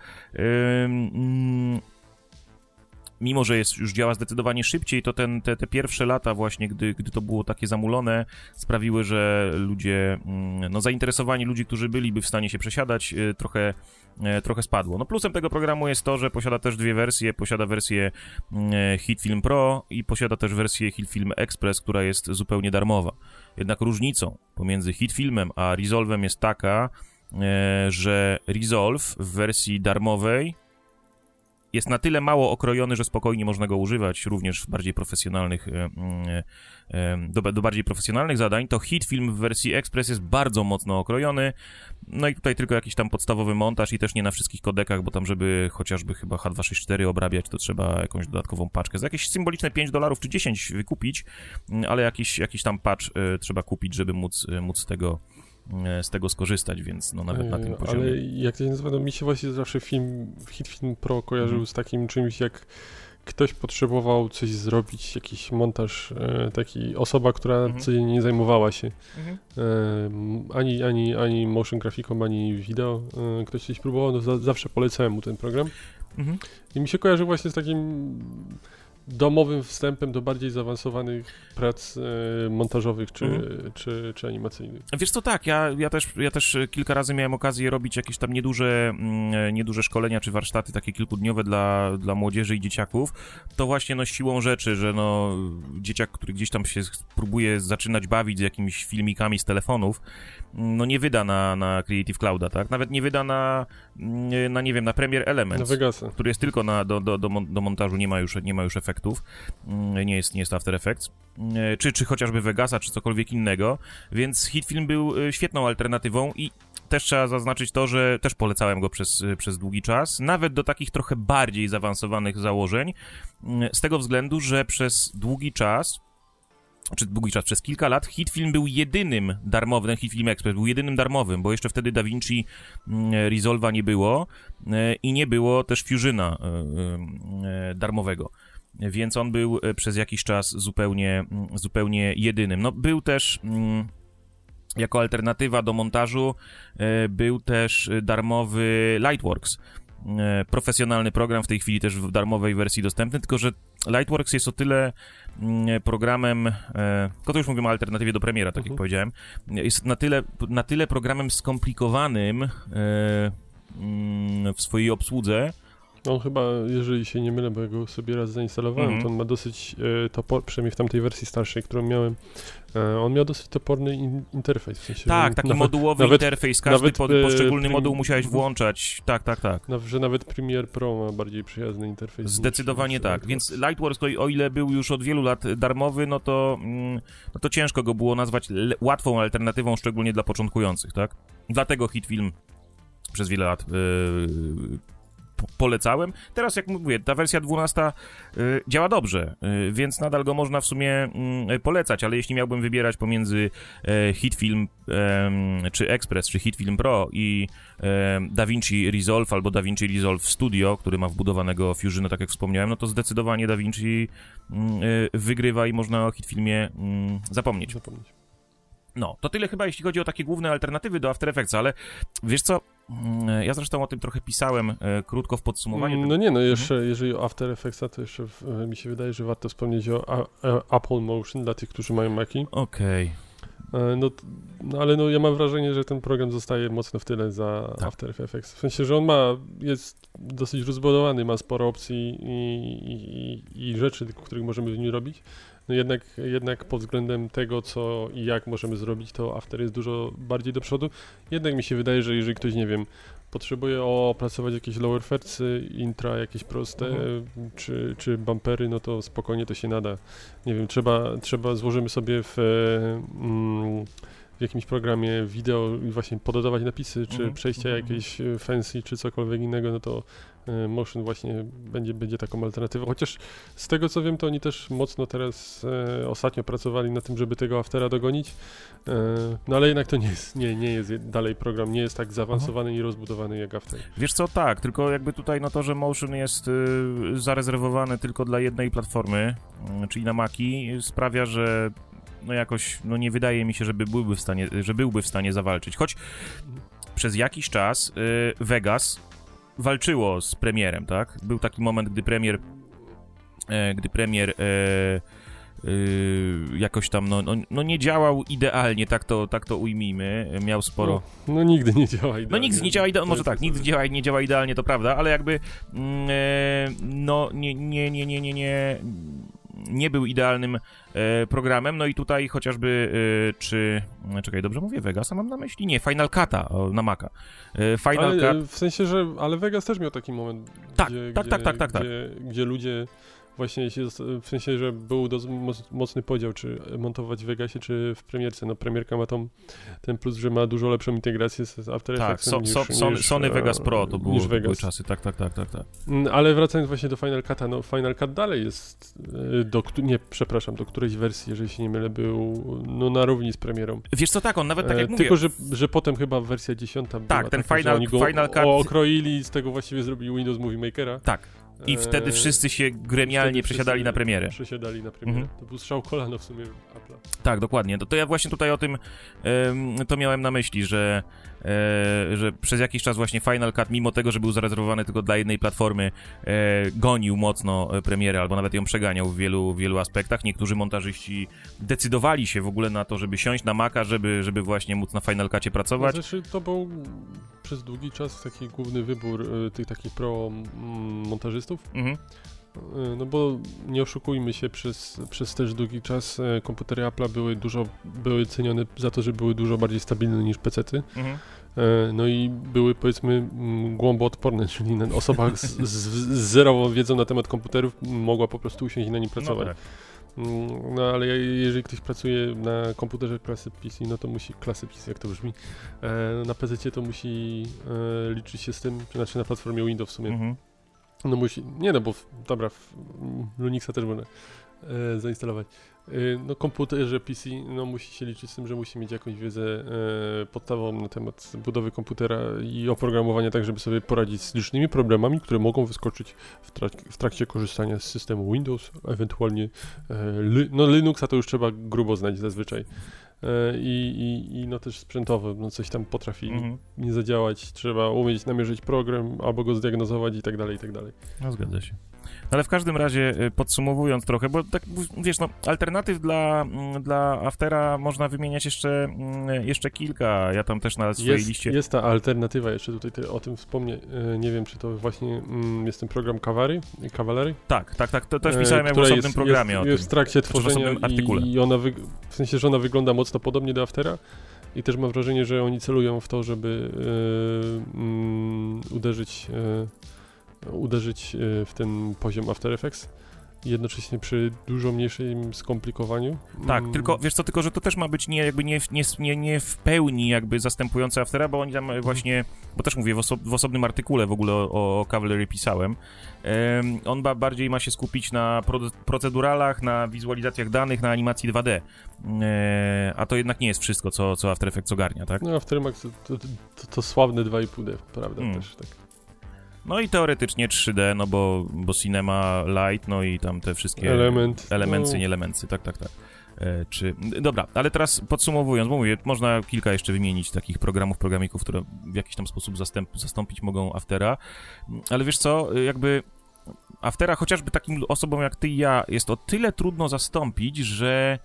mimo że jest, już działa zdecydowanie szybciej, to ten, te, te pierwsze lata właśnie, gdy, gdy to było takie zamulone, sprawiły, że ludzie, mm, no zainteresowanie ludzi, którzy byliby w stanie się przesiadać, y, trochę, e, trochę spadło. No plusem tego programu jest to, że posiada też dwie wersje, posiada wersję mm, e, Hitfilm Pro i posiada też wersję Hitfilm Express, która jest zupełnie darmowa. Jednak różnicą pomiędzy Hitfilmem a Resolve'em jest taka, e, że Resolve w wersji darmowej jest na tyle mało okrojony, że spokojnie można go używać również w bardziej profesjonalnych, e, mm, e, do, do, bardziej profesjonalnych zadań, to hit film w wersji Express jest bardzo mocno okrojony. No i tutaj tylko jakiś tam podstawowy montaż i też nie na wszystkich kodekach, bo tam, żeby chociażby chyba H264 obrabiać, to trzeba jakąś dodatkową paczkę za jakieś symboliczne 5 dolarów czy 10 wykupić, mm, ale jakiś, jakiś tam patch y, trzeba kupić, żeby móc, móc tego E, z tego skorzystać, więc no nawet na tym poziomie. Ale jak to się nazywa, no mi się właśnie zawsze film, hit film pro kojarzył mhm. z takim czymś jak ktoś potrzebował coś zrobić, jakiś montaż, e, taki osoba, która mhm. codziennie nie zajmowała się mhm. e, ani, ani, ani motion grafiką, ani wideo. E, ktoś coś próbował, no za, zawsze polecałem mu ten program. Mhm. I mi się kojarzy właśnie z takim domowym wstępem do bardziej zaawansowanych prac e, montażowych czy, mhm. czy, czy animacyjnych. Wiesz co, tak, ja, ja, też, ja też kilka razy miałem okazję robić jakieś tam nieduże, mm, nieduże szkolenia czy warsztaty takie kilkudniowe dla, dla młodzieży i dzieciaków. To właśnie no siłą rzeczy, że no dzieciak, który gdzieś tam się próbuje zaczynać bawić z jakimiś filmikami z telefonów, no nie wyda na, na Creative Clouda, tak? Nawet nie wyda na, mm, na nie wiem, na Premiere Elements, który jest tylko na, do, do, do, do montażu, nie ma już, nie ma już efektów, mm, nie jest, nie jest After Effects, mm, czy, czy chociażby Vegasa, czy cokolwiek innego, więc Hitfilm był y, świetną alternatywą i też trzeba zaznaczyć to, że też polecałem go przez, y, przez długi czas, nawet do takich trochę bardziej zaawansowanych założeń, z tego względu, że przez długi czas czy długi czas, przez kilka lat, Hitfilm był jedynym darmowym, Hitfilm Express był jedynym darmowym, bo jeszcze wtedy DaVinci mm, Resolve'a nie było e, i nie było też Fusiona e, e, darmowego. Więc on był przez jakiś czas zupełnie, mm, zupełnie jedynym. No, był też mm, jako alternatywa do montażu, był też darmowy Lightworks, E, profesjonalny program, w tej chwili też w darmowej wersji dostępny, tylko że Lightworks jest o tyle mm, programem, e, to już mówimy o alternatywie do premiera, tak jak mhm. powiedziałem, jest na tyle, na tyle programem skomplikowanym e, mm, w swojej obsłudze, on chyba, jeżeli się nie mylę, bo ja go sobie raz zainstalowałem, mm -hmm. to on ma dosyć e, topor, przynajmniej w tamtej wersji starszej, którą miałem, e, on miał dosyć toporny in, interfejs. W sensie, tak, taki nawet, modułowy nawet, interfejs, każdy nawet, po, poszczególny e, moduł musiałeś włączać, tak, tak, tak. Że nawet Premiere Pro ma bardziej przyjazny interfejs. Zdecydowanie niż, tak, więc Lightworks, o ile był już od wielu lat darmowy, no to, mm, no to ciężko go było nazwać łatwą alternatywą, szczególnie dla początkujących, tak? Dlatego Hitfilm przez wiele lat yy, polecałem. Teraz, jak mówię, ta wersja 12 y, działa dobrze, y, więc nadal go można w sumie mm, polecać, ale jeśli miałbym wybierać pomiędzy e, Hitfilm czy Express, czy Hitfilm Pro i DaVinci Resolve albo DaVinci Resolve Studio, który ma wbudowanego Fusiona, tak jak wspomniałem, no to zdecydowanie DaVinci mm, wygrywa i można o Hitfilmie mm, zapomnieć. zapomnieć. No, to tyle chyba, jeśli chodzi o takie główne alternatywy do After Effects, ale wiesz co, mm, ja zresztą o tym trochę pisałem e, krótko w podsumowaniu. Mm, no nie, no jeszcze, mhm. jeżeli o After Effects, to jeszcze w, mi się wydaje, że warto wspomnieć o a, a, Apple Motion dla tych, którzy mają Maci. Okej. Okay. No, no, ale no ja mam wrażenie, że ten program zostaje mocno w tyle za tak. After Effects. W sensie, że on ma, jest dosyć rozbudowany, ma sporo opcji i, i, i rzeczy, których możemy w nim robić no jednak, jednak pod względem tego, co i jak możemy zrobić, to After jest dużo bardziej do przodu. Jednak mi się wydaje, że jeżeli ktoś, nie wiem, potrzebuje opracować jakieś lower thirdsy, intra jakieś proste, mhm. czy, czy bumpery, no to spokojnie to się nada. Nie wiem, trzeba, trzeba złożymy sobie w... Mm, w jakimś programie wideo i właśnie pododawać napisy, czy mhm. przejścia mhm. jakieś fancy, czy cokolwiek innego, no to Motion właśnie będzie, będzie taką alternatywą. Chociaż z tego co wiem, to oni też mocno teraz e, ostatnio pracowali na tym, żeby tego Aftera dogonić. E, no ale jednak to nie jest, nie, nie jest dalej program, nie jest tak zaawansowany i rozbudowany jak After. Wiesz co, tak, tylko jakby tutaj no to, że Motion jest y, zarezerwowany tylko dla jednej platformy, y, czyli na Maki, sprawia, że no jakoś, no nie wydaje mi się, żeby byłby w stanie, że byłby w stanie zawalczyć. Choć przez jakiś czas y, Vegas walczyło z premierem, tak? Był taki moment, gdy premier, e, gdy premier e, e, jakoś tam, no, no, no, nie działał idealnie, tak to, tak to ujmijmy, miał sporo... No, no nigdy nie działa idealnie. No nigdy nie działa idealnie, może tak, nigdy działa, nie działa idealnie, to prawda, ale jakby, mm, no nie, nie, nie, nie, nie, nie nie był idealnym e, programem, no i tutaj chociażby, e, czy, czekaj, dobrze mówię, Vegasa mam na myśli? Nie, Final Cut'a na Maca. E, Final ale, Cut... W sensie, że, ale Vegas też miał taki moment, tak, gdzie, tak, tak, tak, tak, tak, gdzie, gdzie ludzie właśnie się, w sensie, że był dosyć mocny podział, czy montować w Vegasie, czy w premierce. No premierka ma tą, ten plus, że ma dużo lepszą integrację z After tak, Effects so, so, niż, Sony, niż, Sony Vegas Pro to, było, to były czasy, tak, tak, tak, tak, tak. Mm, ale wracając właśnie do Final Cut'a, no Final Cut dalej jest, y, do, nie, przepraszam, do którejś wersji, jeżeli się nie mylę, był no na równi z premierą. Wiesz co, tak, on nawet tak jak e, mówię... Tylko, że, że potem chyba wersja dziesiąta Tak, ten taka, Final, go Final Cut... okroili, z tego właściwie zrobili Windows Movie Makera. Tak. I wtedy eee, wszyscy się gremialnie przesiadali na premierę. Przesiadali na premierę. Mhm. To był strzał kolano w sumie Apple'a. Tak, dokładnie. To, to ja właśnie tutaj o tym to miałem na myśli, że, e, że przez jakiś czas właśnie Final Cut, mimo tego, że był zarezerwowany tylko dla jednej platformy, e, gonił mocno e, premierę, albo nawet ją przeganiał w wielu, wielu aspektach. Niektórzy montażyści decydowali się w ogóle na to, żeby siąść na Maca, żeby, żeby właśnie móc na Final Cutie pracować. Znaczy, to był przez długi czas taki główny wybór y, tych takich pro mm, montażystów. Mhm. No bo nie oszukujmy się, przez, przez też długi czas y, komputery Apple'a były dużo, były cenione za to, że były dużo bardziej stabilne niż PC-ty. Mhm. No i były powiedzmy mm, głęboodporne, czyli osoba z, z, z zerową wiedzą na temat komputerów mogła po prostu usiąść i na nim no pracować. No tak. Mm, no ale jeżeli ktoś pracuje na komputerze klasy PC, no to musi, klasy PC jak to brzmi, e, na PC to musi e, liczyć się z tym, znaczy na platformie Windows w sumie. Mhm. No musi, nie no bo, w, dobra, w Linuxa też można e, zainstalować. Y, no, komputerze PC no, musi się liczyć z tym, że musi mieć jakąś wiedzę e, podstawową na temat budowy komputera i oprogramowania, tak żeby sobie poradzić z licznymi problemami, które mogą wyskoczyć w, trak w trakcie korzystania z systemu Windows, ewentualnie e, no, Linuxa to już trzeba grubo znać zazwyczaj. E, I, i, i, no też sprzętowo, no coś tam potrafi -hmm. nie zadziałać, trzeba umieć namierzyć program, albo go zdiagnozować i tak dalej, i tak dalej. No zgadza się. Ale w każdym razie y, podsumowując trochę, bo tak wiesz, no alternatyw dla, mm, dla Aftera można wymieniać jeszcze, mm, jeszcze kilka. Ja tam też na swojej jest, liście. Jest ta alternatywa, jeszcze tutaj ty, o tym wspomnę. Y, nie wiem, czy to właśnie mm, jest ten program Kawary, Kawalery? Tak, tak, tak. To też pisałem jak w osobnym jest, programie jest. Jest w trakcie tworzenia w artykule. I, i ona w sensie, że ona wygląda mocno podobnie do Aftera. I też mam wrażenie, że oni celują w to, żeby yy, uderzyć yy, uderzyć e, w ten poziom After Effects. jednocześnie przy dużo mniejszym skomplikowaniu. Tak, Mm, tylko wiesz co, tylko że to też ma być nie, jakby nie, nie, nie, nie w pełni jakby zastępujące Aftera, bo oni tam właśnie, bo też mówię, w, oso w osobnym artykule w ogóle o, o Cavalry pisałem, em, on ba bardziej ma się skupić na pro proceduralach, na wizualizacjach danych, na animacji 2D, e, a to jednak nie jest wszystko, co, co After Effects ogarnia, tak? No, After Effects to, to, to, to sławne 2,5D, prawda, Mm. też tak. No i teoretycznie 3D, no bo, bo Cinema Light, no i tam te wszystkie... Element. Elementy, no, nie elementy, tak, tak, tak. E, czy... Dobra, ale teraz podsumowując, bo mówię, można kilka jeszcze wymienić takich programów, programików, które w jakiś tam sposób zastęp, zastąpić mogą Aftera, ale wiesz co, jakby Aftera chociażby takim osobom jak ty i ja jest o tyle trudno zastąpić, że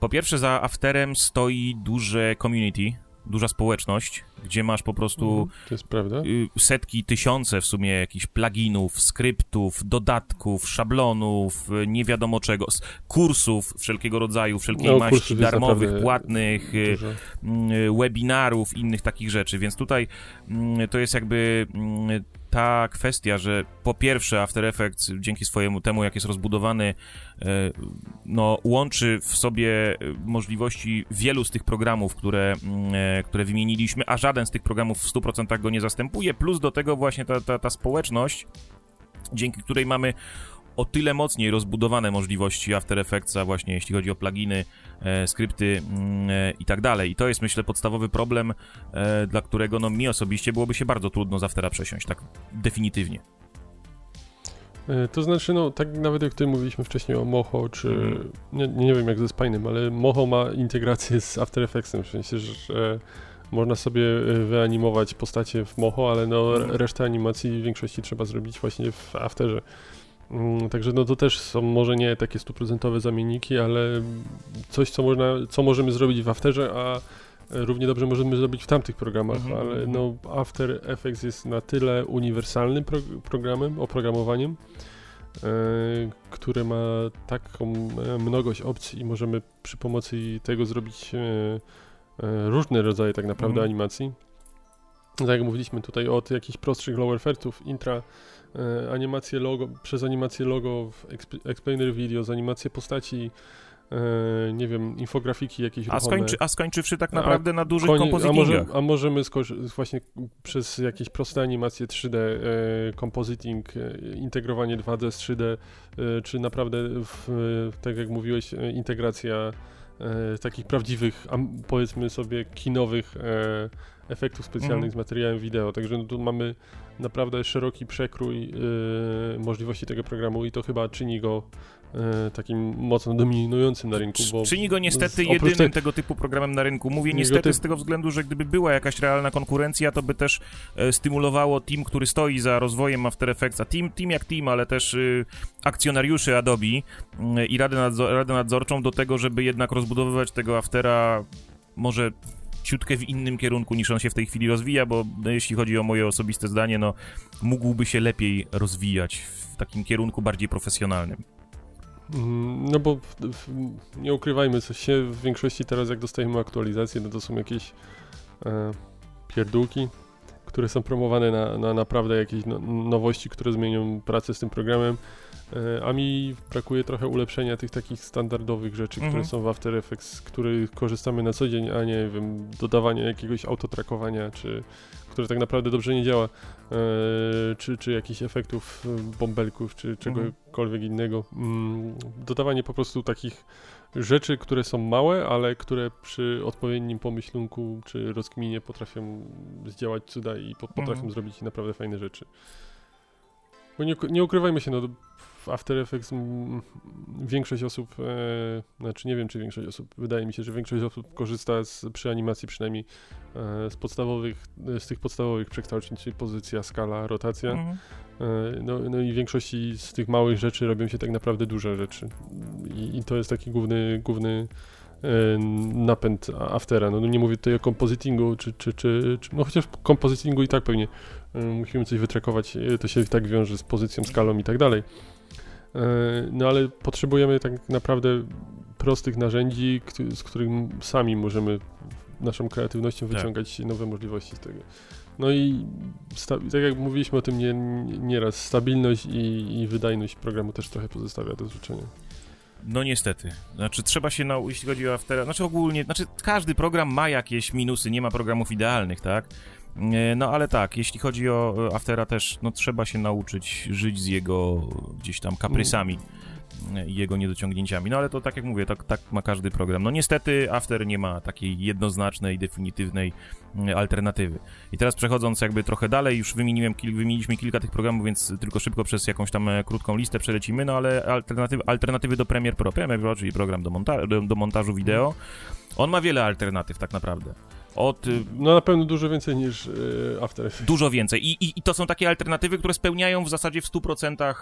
po pierwsze za Afterem stoi duże community, duża społeczność, gdzie masz po prostu mhm, To jest prawda. y, setki, tysiące w sumie jakichś pluginów, skryptów, dodatków, szablonów, y, nie wiadomo czego, kursów wszelkiego rodzaju, wszelkiej No, maści, darmowych, płatnych, y, webinarów, innych takich rzeczy, więc tutaj mm, to jest jakby mm, ta kwestia, że po pierwsze After Effects dzięki swojemu temu, jak jest rozbudowany, e, no łączy w sobie e, możliwości wielu z tych programów, które, mm, e, które wymieniliśmy, a żaden z tych programów w 100% go nie zastępuje, plus do tego właśnie ta, ta, ta społeczność, dzięki której mamy o tyle mocniej rozbudowane możliwości After Effectsa właśnie jeśli chodzi o pluginy, e, skrypty mm, e, i tak dalej. I to jest myślę podstawowy problem, e, dla którego no mi osobiście byłoby się bardzo trudno z Aftera przesiąść, tak definitywnie. E, To znaczy, no, tak nawet jak tutaj mówiliśmy wcześniej o Moho, czy Mhm. nie, nie wiem jak ze Spinem, ale Moho ma integrację z After Effectsem, w sensie, że można sobie e, wyanimować postacie w Moho, ale no Mhm. resztę animacji w większości trzeba zrobić właśnie w Afterze. Mm, Także no to też są może nie takie stuprocentowe zamienniki, ale coś, co, można, co możemy zrobić w Afterze, a e, równie dobrze możemy zrobić w tamtych programach, Mhm, ale mhm. no After Effects jest na tyle uniwersalnym pro programem, oprogramowaniem, e, które ma taką e, mnogość opcji i możemy przy pomocy tego zrobić e, różne rodzaje tak naprawdę Mhm. animacji. Tak jak mówiliśmy tutaj od jakichś prostszych lower thirdsów, intra, e, animacje logo, przez animację logo explainer video, z animację postaci, e, nie wiem, infografiki jakieś A, skończy, a skończywszy tak A naprawdę na dużych Koni- a, kompozytingach. może, a możemy skorzy- właśnie przez jakieś proste animacje 3D, e, compositing, e, integrowanie 2D z 3D, e, czy naprawdę, w, e, tak jak mówiłeś, integracja takich prawdziwych, powiedzmy sobie, kinowych efektów specjalnych Mhm. z materiałem wideo. Także no, tu mamy naprawdę szeroki przekrój e, możliwości tego programu i to chyba czyni go e, takim mocno dominującym na rynku. Bo Czyni go niestety z- jedynym tej- tego typu programem na rynku. Mówię niestety z tego względu, że gdyby była jakaś realna konkurencja, to by też e, stymulowało team, który stoi za rozwojem After Effectsa. Team, team jak team, ale też y, akcjonariuszy Adobe y, i Radę, Nadzo- Radę Nadzorczą do tego, żeby jednak rozbudowywać tego Aftera może ciutkę w innym kierunku niż on się w tej chwili rozwija, bo no, jeśli chodzi o moje osobiste zdanie, no mógłby się lepiej rozwijać w takim kierunku bardziej profesjonalnym. Mm, No bo nie ukrywajmy coś się, w większości teraz jak dostajemy aktualizacje, no to są jakieś e, pierdółki, które są promowane na, na naprawdę jakieś no, nowości, które zmienią pracę z tym programem, a mi brakuje trochę ulepszenia tych takich standardowych rzeczy, Mhm. które są w After Effects, z których korzystamy na co dzień, a nie wiem, dodawania jakiegoś autotrakowania, czy które tak naprawdę dobrze nie działa, e, czy, czy jakichś efektów e, bąbelków, czy czegokolwiek innego. Mm, dodawanie po prostu takich rzeczy, które są małe, ale które przy odpowiednim pomyślunku czy rozkminie potrafią zdziałać cuda i po, potrafią Mhm. zrobić naprawdę fajne rzeczy. Bo nie, nie ukrywajmy się, no w After Effects większość osób, e, znaczy nie wiem czy większość osób, wydaje mi się, że większość osób korzysta z, przy animacji przynajmniej e, z podstawowych, e, z tych podstawowych przekształceń, czyli pozycja, skala, rotacja. Mhm. E, No, no i w większości z tych małych rzeczy robią się tak naprawdę duże rzeczy. I, i to jest taki główny, główny e, napęd aftera. No nie mówię tutaj o compositingu, czy, czy, czy, czy no chociaż compositingu i tak pewnie e, musimy coś wytrakować, to się tak wiąże z pozycją, skalą i tak dalej. E, No ale potrzebujemy tak naprawdę prostych narzędzi, z których sami możemy naszą kreatywnością Tak. wyciągać nowe możliwości z tego. No i tak jak mówiliśmy o tym nie, nieraz, stabilność i, i wydajność programu też trochę pozostawia do życzenia. No niestety. Znaczy trzeba się nauczyć, jeśli chodzi o Aftera, znaczy ogólnie, znaczy każdy program ma jakieś minusy, nie ma programów idealnych, tak? E, no ale tak, jeśli chodzi o Aftera też, no trzeba się nauczyć żyć z jego gdzieś tam kaprysami i jego niedociągnięciami. No ale to tak jak mówię, tak, tak ma każdy program. No niestety After nie ma takiej jednoznacznej, definitywnej mm, alternatywy. I teraz przechodząc jakby trochę dalej, już wymieniłem, wymieniliśmy kilka tych programów, więc tylko szybko przez jakąś tam e, krótką listę przelecimy, no ale alternatywy, alternatywy do Premiere Pro. Premiere Pro, czyli program do, monta do, do montażu wideo, on ma wiele alternatyw tak naprawdę. Od, y, no na pewno dużo więcej niż y, After Effects. Dużo więcej. I, i, I, to są takie alternatywy, które spełniają w zasadzie w 100%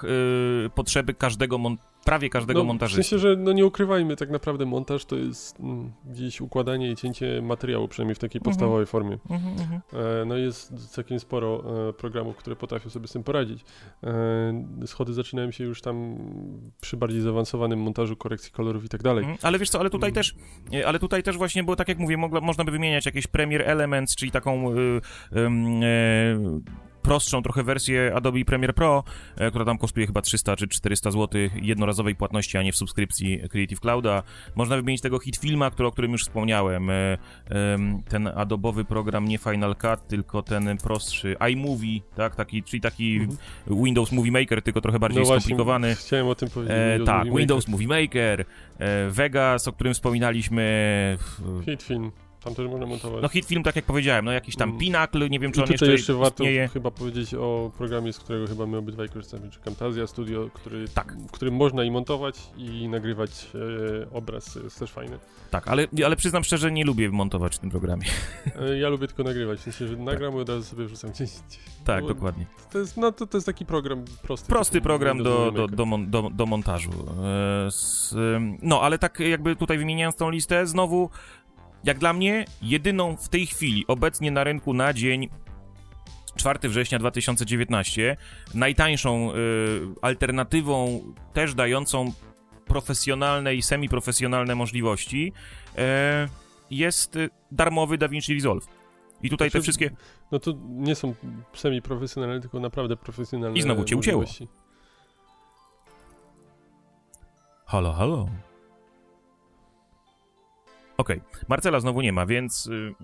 y, potrzeby każdego, prawie każdego no, montażysty. W sensie, że no nie ukrywajmy, tak naprawdę montaż to jest mm, gdzieś układanie i cięcie materiału, przynajmniej w takiej mhm. podstawowej formie. Mm -hmm. e, no jest całkiem sporo e, programów, które potrafią sobie z tym poradzić. E, schody zaczynają się już tam przy bardziej zaawansowanym montażu, korekcji kolorów i tak dalej. Mm, ale wiesz co, ale tutaj mm. też, e, ale tutaj też właśnie, bo tak jak mówię, mogla, można by wymieniać jakieś Premiere Elements, czyli taką y, y, y, prostszą trochę wersję Adobe Premiere Pro, e, która tam kosztuje chyba 300 czy 400 zł jednorazowej płatności, a nie w subskrypcji Creative Clouda. Można wymienić tego Hitfilma, który, o którym już wspomniałem. E, ten adobowy program nie Final Cut, tylko ten prostszy iMovie, tak, taki, czyli taki mhm. Windows Movie Maker, tylko trochę bardziej no skomplikowany. Właśnie, chciałem o tym powiedzieć. E, tak, Movie Windows Movie Maker, Vegas, o którym wspominaliśmy. Hitfilm. Tam też można montować. No hit film, tak jak powiedziałem, no jakiś tam mm. Pinnacle, nie wiem czy I on jeszcze, jeszcze warto istnieje. chyba powiedzieć o programie, z którego chyba my obydwaj korzystamy, czy Camtasia Studio, który, tak. w którym można i montować i nagrywać e, obraz, jest też fajny. Tak, ale, ale przyznam szczerze, nie lubię montować w tym programie. E, ja lubię tylko nagrywać, w sensie, że nagram tak. i od razu sobie wrzucam gdzieś. Tak, dokładnie. To jest, no, to, to jest taki program prosty. Prosty program do, do, do, do, do montażu. E, no, ale tak jakby tutaj wymieniając tą listę, znowu jak dla mnie, jedyną w tej chwili obecnie na rynku na dzień 4 września 2019, najtańszą y, alternatywą, też dającą profesjonalne i semiprofesjonalne możliwości, y, jest darmowy DaVinci Resolve. I tutaj znaczy, te wszystkie. No to nie są semi-profesjonalne, tylko naprawdę profesjonalne. I znowu cię ucięło. Halo, halo. Okej, okay. Marcela znowu nie ma, więc yy,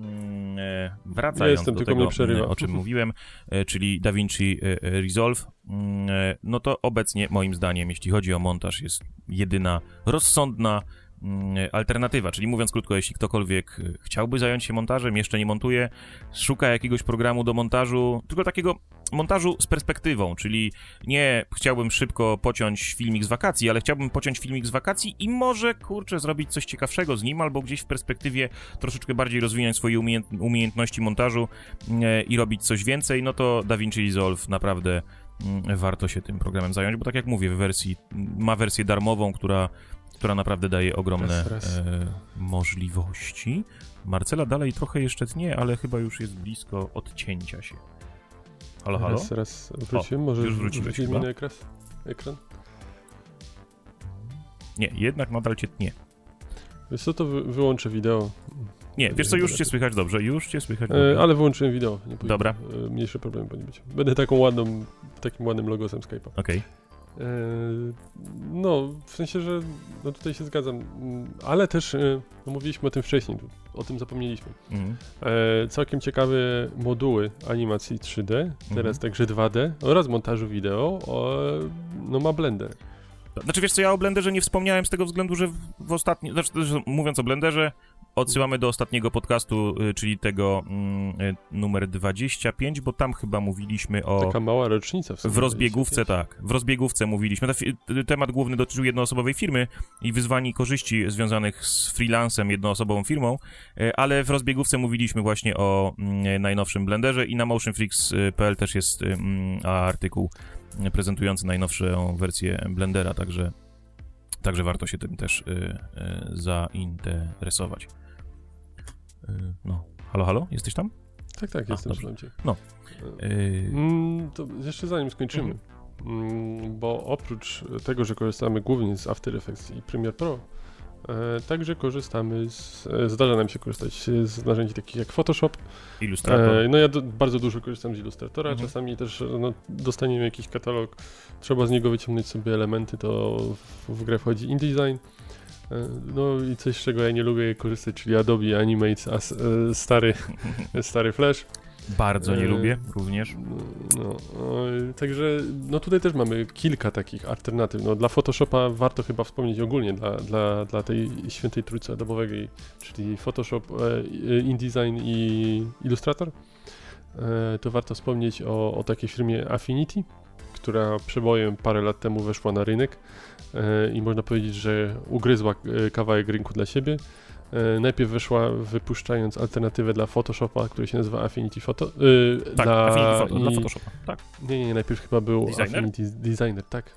wracając jestem, do tego, o czym mówiłem, yy, czyli DaVinci yy, Resolve, mm, no to obecnie moim zdaniem, jeśli chodzi o montaż, jest jedyna rozsądna Mm, alternatywa, czyli mówiąc krótko, jeśli ktokolwiek chciałby zająć się montażem, jeszcze nie montuje, szuka jakiegoś programu do montażu, tylko takiego montażu z perspektywą, czyli nie chciałbym szybko pociąć filmik z wakacji, ale chciałbym pociąć filmik z wakacji i może, kurczę, zrobić coś ciekawszego z nim, albo gdzieś w perspektywie troszeczkę bardziej rozwinąć swoje umiejętności montażu y, i robić coś więcej, no to DaVinci Resolve naprawdę mm, warto się tym programem zająć, bo tak jak mówię, w wersji, ma wersję darmową, która która naprawdę daje ogromne E, możliwości. Marcela dalej trochę jeszcze tnie, ale chyba już jest blisko odcięcia się. Halo, halo? Raz, raz wróciłem, może już wróciłeś chyba? na ekran? ekran? Nie, jednak nadal cię tnie. Wiesz co, to wy wyłączę wideo. Nie, wiesz co, już cię słychać dobrze, już cię słychać e, dobrze. E, ale wyłączyłem wideo, nie Dobra. E, mniejsze problemy powinny być. Będę taką ładną, takim ładnym logosem Skype'a. Okej. Okay. E, no, w sensie, że no tutaj się zgadzam, mm, ale też e, no mówiliśmy o tym wcześniej, o tym zapomnieliśmy. Mhm. E, całkiem ciekawe moduły animacji 3D, teraz mhm. także 2D oraz montażu wideo, o, no ma Blender. Znaczy wiesz co, ja o Blenderze nie wspomniałem z tego względu, że w ostatnim, znaczy mówiąc o Blenderze, odsyłamy do ostatniego podcastu, y, czyli tego mm, y, numer 25, bo tam chyba mówiliśmy o... Taka mała rocznica w, w rozbiegówce, 25. tak, w rozbiegówce mówiliśmy. Temat główny dotyczył jednoosobowej firmy i wyzwań i korzyści związanych z freelancem, jednoosobową firmą, y, ale w rozbiegówce mówiliśmy właśnie o mm, najnowszym Blenderze i na motionfreaks.pl też jest mm, artykuł prezentujący najnowszą wersję Blendera, także, także warto się tym też y, y, zainteresować. Y, no, halo, halo, jesteś tam? Tak, tak, jestem przy No. Mm, to jeszcze zanim skończymy, mhm. mm, bo oprócz tego, że korzystamy głównie z After Effects i Premiere Pro, E, także korzystamy z, e, zdarza nam się korzystać z narzędzi takich jak Photoshop. Illustrator. E, no ja do, bardzo dużo korzystam z Illustratora, Mhm. czasami też no, dostaniemy jakiś katalog, trzeba z niego wyciągnąć sobie elementy, to w, w grę wchodzi InDesign. E, No i coś, z czego ja nie lubię korzystać, czyli Adobe Animate, a, s- e, stary, stary Flash. Bardzo nie e, lubię również. No, e, także no tutaj też mamy kilka takich alternatyw. No, dla Photoshopa warto chyba wspomnieć ogólnie dla, dla, dla tej świętej trójcy adobowej, czyli Photoshop, InDesign i Illustrator. To warto wspomnieć o, o takiej firmie Affinity, która przebojem parę lat temu weszła na rynek i można powiedzieć, że ugryzła e, kawałek rynku dla siebie. E, najpierw weszła wypuszczając alternatywę dla Photoshopa, który się nazywa Affinity Photo. e, Tak, dla, Affinity Photo, dla i- Photoshopa. Tak. Nie, nie, najpierw chyba był Designer? Affinity Designer, tak.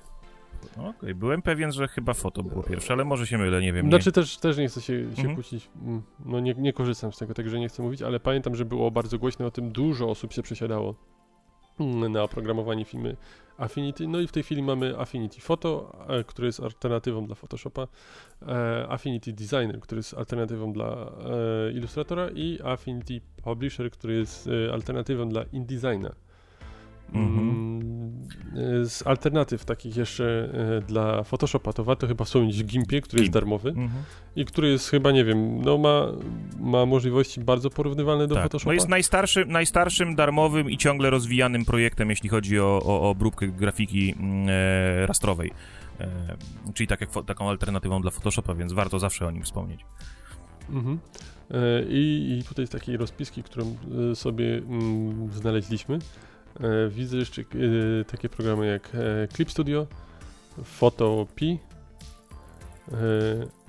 Okej, byłem pewien, że chyba foto było pierwsze, ale może się mylę, nie wiem. Znaczy też, też nie chcę się, się Mhm. kłócić, mm, no nie, nie korzystam z tego, także nie chcę mówić, ale pamiętam, że było bardzo głośno o tym, dużo osób się przesiadało na oprogramowanie filmy Affinity, no i w tej chwili mamy Affinity Photo, e, który jest alternatywą dla Photoshopa, e, Affinity Designer, który jest alternatywą dla e, Illustratora i Affinity Publisher, który jest alternatywą dla InDesigna. Mhm. Mm, Z alternatyw takich jeszcze e, dla Photoshopa to warto chyba wspomnieć Gimpie, który jest Gimp. darmowy Mhm. i który jest chyba, nie wiem, no ma, ma możliwości bardzo porównywalne do Tak. Photoshopa. No jest najstarszym, najstarszym, darmowym i ciągle rozwijanym projektem, jeśli chodzi o, o, o obróbkę grafiki mm, e, rastrowej. E, czyli tak jak, taką alternatywą dla Photoshopa, więc warto zawsze o nim wspomnieć. Mhm. E, I, I tutaj z takiej rozpiski, którą e, sobie mm, znaleźliśmy, widzę jeszcze e, takie programy jak e, Clip Studio, Photo P, e,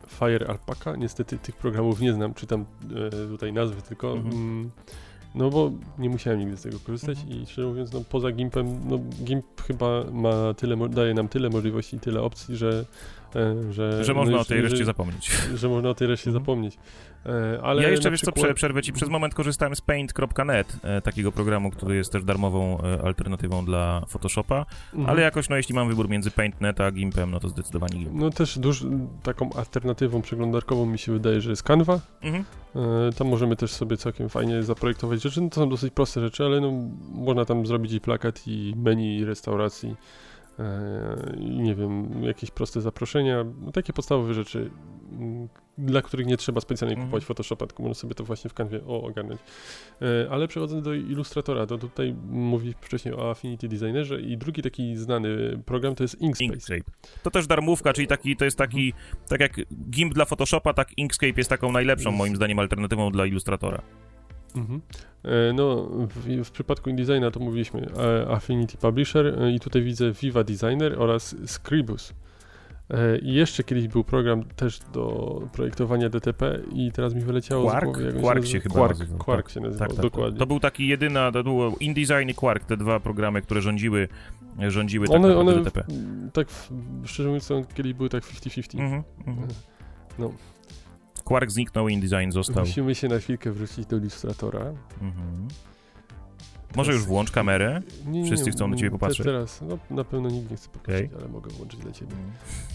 Fire Alpaca. Niestety tych programów nie znam, czytam e, tutaj nazwy tylko. Mhm. Mm, no bo nie musiałem nigdy z tego korzystać Mhm. i szczerze mówiąc, no poza Gimpem, no Gimp chyba ma tyle, daje nam tyle możliwości, tyle opcji, że e, że, Że no można o już- tej reszcie że- zapomnieć. że można o tej reszcie Mhm. zapomnieć. E, ale ja jeszcze, wiesz co, przykład- prze, przerwę ci. Przez moment korzystałem z paint.net, e, takiego programu, który jest też darmową e, alternatywą dla Photoshopa, Mhm. ale jakoś, no jeśli mam wybór między paint.net a Gimpem, no to zdecydowanie Gimp. No też duż, taką alternatywą przeglądarkową mi się wydaje, że jest Canva. Mhm. Tam możemy też sobie całkiem fajnie zaprojektować rzeczy. No, to są dosyć proste rzeczy, ale no, można tam zrobić i plakat, i menu restauracji. E, i nie wiem, jakieś proste zaproszenia, no, takie podstawowe rzeczy, mm, dla których nie trzeba specjalnie Mhm. kupować Photoshopa, tylko można sobie to właśnie w Canwie o, ogarnąć. E, ale przechodząc do Illustratora, to tutaj mówiliśmy wcześniej o Affinity Designerze i drugi taki znany program to jest Inkspace. Inkscape. To też darmówka, czyli taki, to jest taki, tak jak GIMP dla Photoshopa, tak Inkscape jest taką najlepszą, moim zdaniem, alternatywą dla Illustratora. Mhm. E, No, w, w przypadku InDesigna to mówiliśmy e, Affinity Publisher i tutaj widzę Viva Designer oraz Scribus. E, I jeszcze kiedyś był program też do projektowania DTP i teraz mi wyleciało Quark? z głowy. jak Quark nazywa. się chyba Quark, nazywał, Quark tak. się nazywał, Tak, tak, dokładnie. To był taki jedyna, to było InDesign i Quark, te dwa programy, które rządziły, rządziły tak one, DTP. tak, w- szczerze mówiąc, kiedyś były tak 50-50. Mhm, mhm. No. Quark zniknął, InDesign został. Musimy się na chwilkę wrócić do Illustratora. Mhm. Może już włącz kamerę. Nie, nie, Wszyscy chcą na ciebie popatrzeć? Teraz, no na pewno nikt nie chce popatrzeć, Okej. ale mogę włączyć dla ciebie.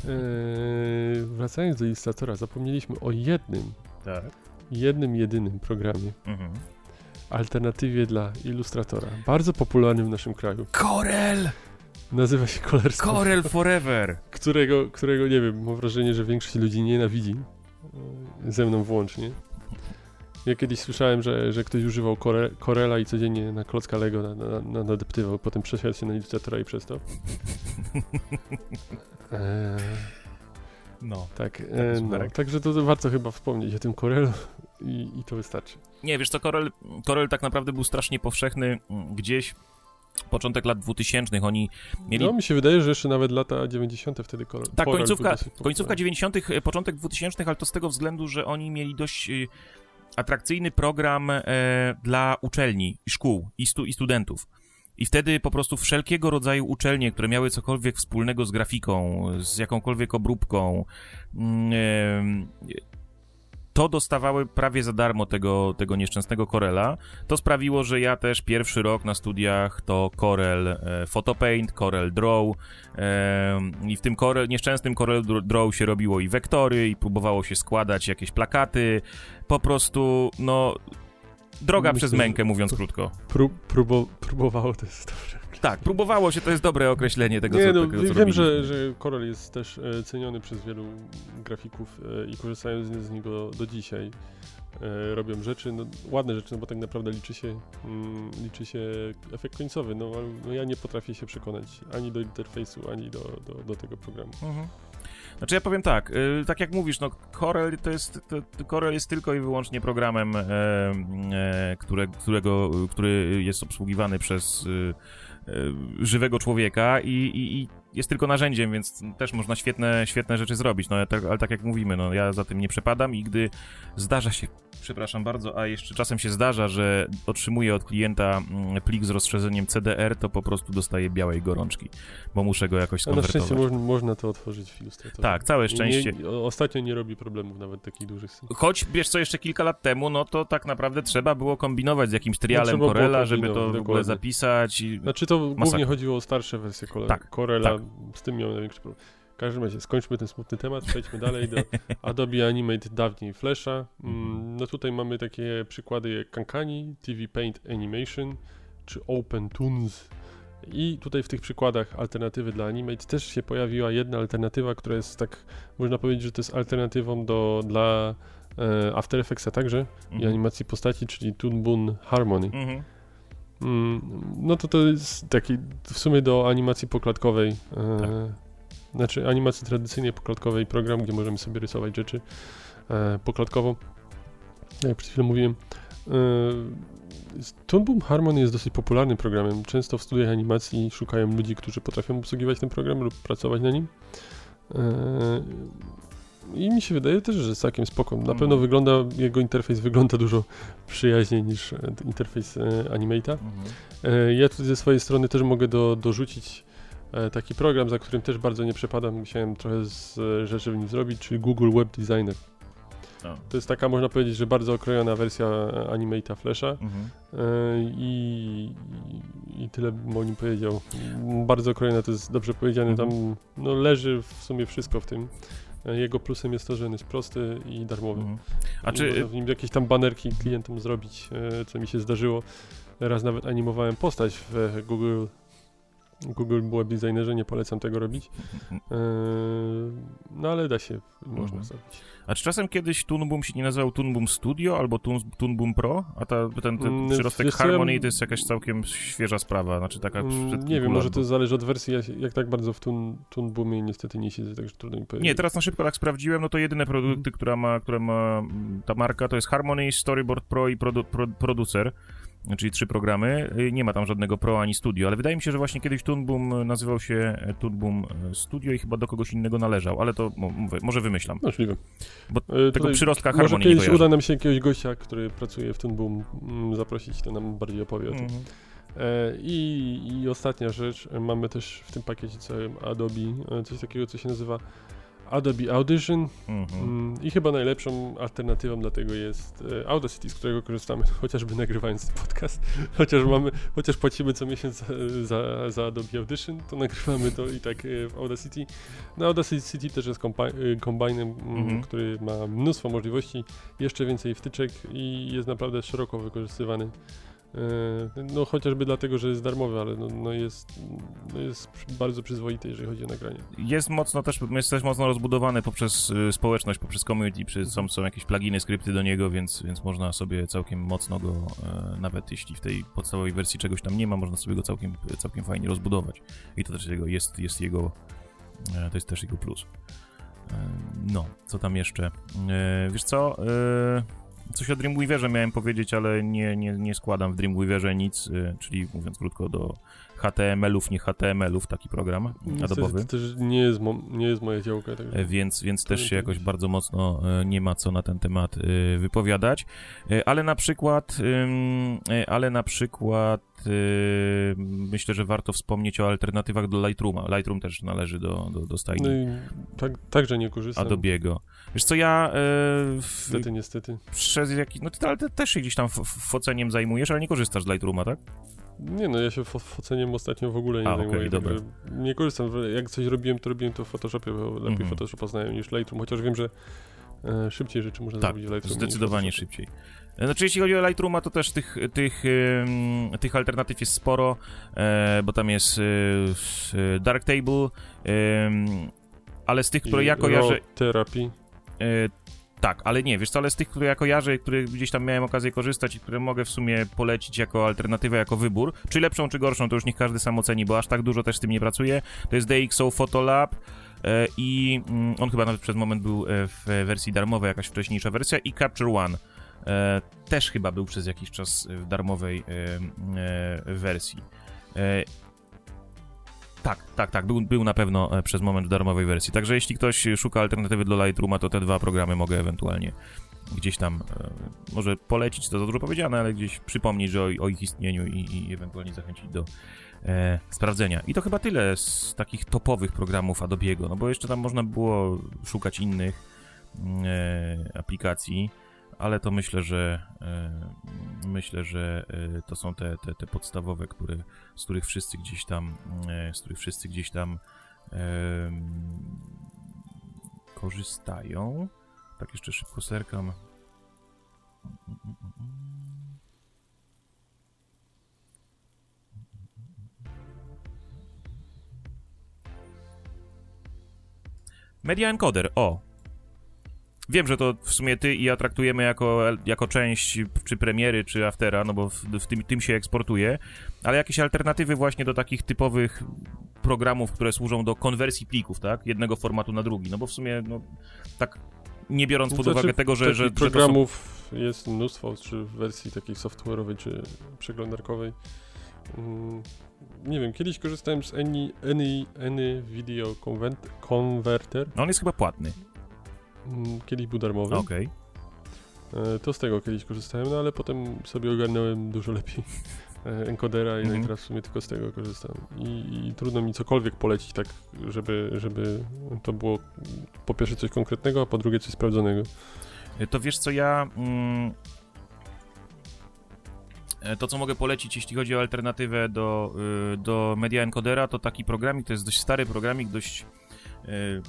Eee, wracając do Illustratora, zapomnieliśmy o jednym, Tak. jednym, jedynym programie, Mhm. alternatywie dla Illustratora, bardzo popularnym w naszym kraju. Corel! Nazywa się Colorstone, Corel Forever! którego, którego, nie wiem, mam wrażenie, że większość ludzi nienawidzi, e, ze mną włącznie. Ja kiedyś słyszałem, że, że ktoś używał Corela i codziennie na klocka Lego na, na, na, nadeptywał, potem przesiadł się na Illustratora i przez to. Eee, No. tak, jest e, no, także to, to warto chyba wspomnieć o tym Corelu i, i to wystarczy. Nie, wiesz co, Corel, Corel tak naprawdę był strasznie powszechny mm, gdzieś początek lat 2000 oni mieli... No mi się wydaje, że jeszcze nawet lata 90. wtedy Corel. Tak, końcówka, końcówka 90., e, początek 2000, ale to z tego względu, że oni mieli dość e, atrakcyjny program e, dla uczelni, szkół i, stu, i studentów. I wtedy po prostu wszelkiego rodzaju uczelnie, które miały cokolwiek wspólnego z grafiką, z jakąkolwiek obróbką, mm, em, to dostawały prawie za darmo tego, tego nieszczęsnego Corela. To sprawiło, że ja też pierwszy rok na studiach to Corel e, Photopaint, Corel Draw e, i w tym Corel, nieszczęsnym Corel Draw się robiło i wektory i próbowało się składać jakieś plakaty. Po prostu, no, droga Myślę, przez mękę, mówiąc krótko. Prób, próbo, próbowało to jest dobrze. Tak, próbowało się, to jest dobre określenie tego, Nie, co, no, tego, co Wiem, że, że Corel jest też e, ceniony przez wielu grafików e, i korzystają z, z niego do dzisiaj. E, robią rzeczy, no, ładne rzeczy, no bo tak naprawdę liczy się, mm, liczy się efekt końcowy. No, no, ja nie potrafię się przekonać ani do interfejsu, ani do, do, do tego programu. Mhm. Znaczy ja powiem tak, y, tak jak mówisz, no Corel to jest, to, Corel jest tylko i wyłącznie programem, e, e, które, którego, który jest obsługiwany przez y, żywego człowieka i, i, i, jest tylko narzędziem, więc też można świetne, świetne rzeczy zrobić. No, ale tak, ale tak jak mówimy, no, ja za tym nie przepadam i gdy zdarza się przepraszam bardzo, a jeszcze czasem się zdarza, że otrzymuję od klienta mm, plik z rozszerzeniem CDR, to po prostu dostaję białej gorączki, bo muszę go jakoś skonwertować. A na szczęście można, można to otworzyć w Illustratorze. Tak, całe szczęście. Nie, ostatnio nie robi problemów nawet takich dużych. Choć, wiesz co, jeszcze kilka lat temu, no to tak naprawdę trzeba było kombinować z jakimś trialem no, Corella, żeby to w ogóle zapisać. I... Znaczy to Masakra. głównie chodziło o starsze wersje tak, Corella, z tym miałem największy problem. W każdym razie skończmy ten smutny temat, przejdźmy dalej do Adobe Animate dawniej Flasha. Mm, no tutaj mamy takie przykłady jak Kankani, TV Paint Animation czy Open Tunes. I tutaj w tych przykładach alternatywy dla Animate też się pojawiła jedna alternatywa, która jest tak, można powiedzieć, że to jest alternatywą do, dla e, After Effectsa także mhm. i animacji postaci, czyli Toon Boon Harmony. Mhm. Mm, no to to jest taki w sumie do animacji pokładkowej e, tak znaczy animacji tradycyjnej pokładkowej program, gdzie możemy sobie rysować rzeczy e, pokładkowo. Jak przed chwilą mówiłem, e, Toon Boom Harmony jest dosyć popularnym programem. Często w studiach animacji szukają ludzi, którzy potrafią obsługiwać ten program lub pracować na nim. I mi się wydaje też, że jest całkiem spoko. Na pewno mhm. wygląda, jego interfejs wygląda dużo przyjaźniej niż e, interfejs e, Animate'a. E, ja tutaj ze swojej strony też mogę do, dorzucić E, taki program, za którym też bardzo nie przepadam, musiałem trochę z rzeczy w nim zrobić, czyli Google Web Designer. To jest taka, można powiedzieć, że bardzo okrojona wersja Animate'a Flasha mhm. I, i, tyle bym o nim powiedział. Bardzo okrojona to jest dobrze powiedziane, mhm. tam no, leży w sumie wszystko w tym. Jego plusem jest to, że on jest prosty i darmowy. Mhm. A I czy... Można w nim jakieś tam banerki klientom zrobić, co mi się zdarzyło. Raz nawet animowałem postać w Google Google Web Designerze nie polecam tego robić. Yy, no ale da się, można mhm. zrobić. A czy czasem kiedyś Toonboom się nie nazywał Toonboom Studio albo Toon, Toonboom Pro? A ta, ten, ten mm, przyrostek Wiesz, Harmony ja... to jest jakaś całkiem świeża sprawa, znaczy taka mm, Nie wiem, może to zależy od wersji, ja jak tak bardzo w Toon, Toonboomie niestety nie siedzę, także trudno mi powiedzieć. Nie, teraz na szybko tak sprawdziłem, no to jedyne produkty, mm. która ma, które ma ta marka to jest Harmony, Storyboard Pro i Produ Pro Producer czyli trzy programy. Y, nie ma tam żadnego Pro ani Studio, ale wydaje mi się, że właśnie kiedyś Toonboom nazywał się e, Toonboom e, Studio i chyba do kogoś innego należał, ale to mówię, może wymyślam. Możliwe. Bo e, tego przyrostka harmonii Może kiedyś uda nam się jakiegoś gościa, który pracuje w Toonboom mm, zaprosić, to nam bardziej opowie o tym. Mhm. I, I ostatnia rzecz, mamy też w tym pakiecie całym Adobe coś takiego, co się nazywa Adobe Audition mhm. mm, i chyba najlepszą alternatywą dla tego jest e, Audacity, z którego korzystamy chociażby nagrywając podcast, chociaż mamy, chociaż płacimy co miesiąc za, za Adobe Audition, to nagrywamy to i tak e, w Audacity. No Audacity też jest kombajnem, mm, mhm. który ma mnóstwo możliwości, jeszcze więcej wtyczek i jest naprawdę szeroko wykorzystywany E, no chociażby dlatego, że jest darmowy, ale no, no jest, no jest bardzo przyzwoity, jeżeli chodzi o nagranie. Jest mocno też, jest też mocno rozbudowany poprzez y, społeczność, poprzez community, przy, są, są jakieś pluginy, skrypty do niego, więc, więc można sobie całkiem mocno go, e, nawet jeśli w tej podstawowej wersji czegoś tam nie ma, można sobie go całkiem, całkiem fajnie rozbudować. I to też jego, jest, jest jego, e, to jest też jego plus. E, no, co tam jeszcze? E, wiesz co? Coś o Dreamweaverze miałem powiedzieć, ale nie, nie, nie składam w Dreamweaverze nic, y, czyli mówiąc krótko do HTML-ów, nie HTML-ów, taki program adobowy. To też nie jest, nie jest moja działka. Także... E, więc, więc też się jakoś bardzo mocno e, nie ma co na ten temat e, wypowiadać. Ale na przykład, ale na przykład myślę, że warto wspomnieć o alternatywach do Lightrooma. Lightroom też należy do, do, do stajni. No tak, także nie korzystam. Adobiego. Wiesz co, ja... niestety, niestety. Przez jakiś... No ty, ale ty też się gdzieś tam foceniem zajmujesz, ale nie korzystasz z Lightrooma, tak? Nie no, ja się foceniem ostatnio w ogóle nie A, zajmuję. Okay, dobra. Nie korzystam, jak coś robiłem, to robiłem to w Photoshopie, bo lepiej mm -hmm. Photoshopa znają niż Lightroom, chociaż wiem, że e, szybciej rzeczy można tak, zrobić w Lightroomie. zdecydowanie szybciej. E, znaczy, jeśli chodzi o Lightrooma, to też tych, tych, tych alternatyw jest sporo, e, bo tam jest e, Darktable, ale z tych, które ja kojarzę... Terapii. Tak, ale nie, wiesz co, ale z tych, które ja kojarzę, które gdzieś tam miałem okazję korzystać i które mogę w sumie polecić jako alternatywę, jako wybór, czy lepszą, czy gorszą, to już niech każdy sam oceni, bo aż tak dużo też z tym nie pracuję. To jest DxO Photolab e, i mm, on chyba nawet przez moment był e, w wersji darmowej, jakaś wcześniejsza wersja i Capture One. E, też chyba był przez jakiś czas w darmowej wersji. Tak, tak, tak, był, był na pewno e, przez moment w darmowej wersji. Także jeśli ktoś szuka alternatywy do Lightrooma, to te dwa programy mogę ewentualnie gdzieś tam, e, może polecić, to za dużo powiedziane, ale gdzieś przypomnieć że o, o ich istnieniu i, i, ewentualnie zachęcić do e, sprawdzenia. I to chyba tyle z takich topowych programów Adobe'ego, no bo jeszcze tam można było szukać innych mm, e, aplikacji ale to myślę, że e, myślę, że e, to są te, te, te podstawowe, które, z których wszyscy gdzieś tam e, z których wszyscy gdzieś tam korzystają. Tak jeszcze szybko serkam. Media Encoder, o, Wiem, że to w sumie ty i ja traktujemy jako, jako część czy premiery, czy aftera, no bo w, w tym, tym się eksportuje, ale jakieś alternatywy właśnie do takich typowych programów, które służą do konwersji plików, tak? Jednego formatu na drugi, no bo w sumie, no, tak nie biorąc pod znaczy, uwagę tego, że... że, programów że są... jest mnóstwo, czy w wersji takiej software'owej, czy przeglądarkowej. Mm, nie wiem, kiedyś korzystałem z Any, Any, Any Video Converter. No on jest chyba płatny. Mm, kiedyś był darmowy. Okej. Okay. To z tego kiedyś korzystałem, no ale potem sobie ogarnąłem dużo lepiej e, encodera i mm -hmm. teraz w sumie tylko z tego korzystam. I, I, trudno mi cokolwiek polecić tak, żeby, żeby to było po pierwsze coś konkretnego, a po drugie coś sprawdzonego. E, to wiesz co, ja... Mm, e, to, co mogę polecić, jeśli chodzi o alternatywę do, do Media Encodera, to taki programik, to jest dość stary programik, dość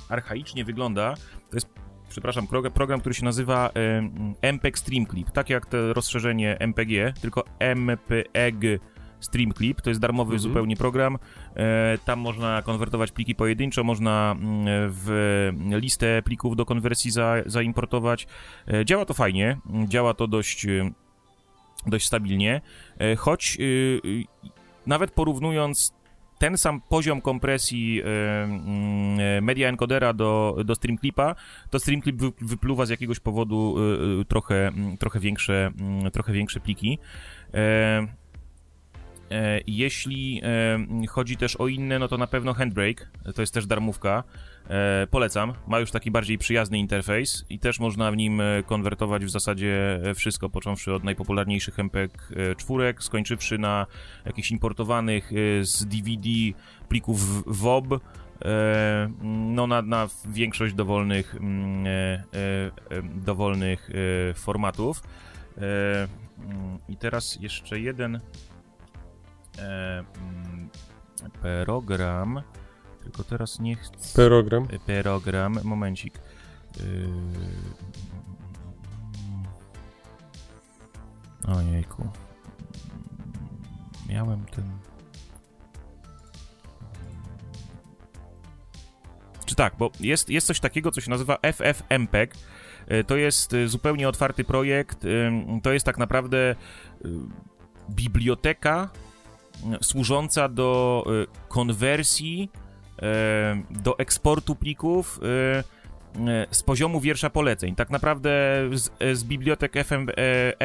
archaicznie wygląda. To jest przepraszam, program, który się nazywa MPEG Streamclip, tak jak to rozszerzenie MPG, tylko MPEG Streamclip, to jest darmowy mhm. zupełnie program. E, tam można konwertować pliki pojedynczo, można mm, w listę plików do konwersji za, zaimportować. E, działa to fajnie, działa to dość, dość stabilnie, e, choć y, y, nawet porównując ten sam poziom kompresji mm, e, media encodera do, do streamclipa, to streamclip wypluwa z jakiegoś powodu e, e, trochę, mm, trochę, większe, mm, trochę większe pliki. E, jeśli e, chodzi też o inne, no to na pewno Handbrake, to jest też darmówka. E, polecam, ma już taki bardziej przyjazny interfejs i też można w nim konwertować w zasadzie wszystko, począwszy od najpopularniejszych MPEG 4, skończywszy na jakichś importowanych z DVD plików WOB, no na, na większość dowolnych, mm, dowolnych formatów. Mm, I teraz jeszcze jeden program, tylko teraz nie chcę... Program? E, program, momencik. E, ojejku. Miałem ten... Czy tak, bo jest, jest coś takiego, co się nazywa FFmpeg. E, to jest e, zupełnie otwarty projekt. To jest tak naprawdę biblioteka służąca do y, konwersji, y, do eksportu plików y, z poziomu wiersza poleceń. Tak naprawdę z, z bibliotek FM,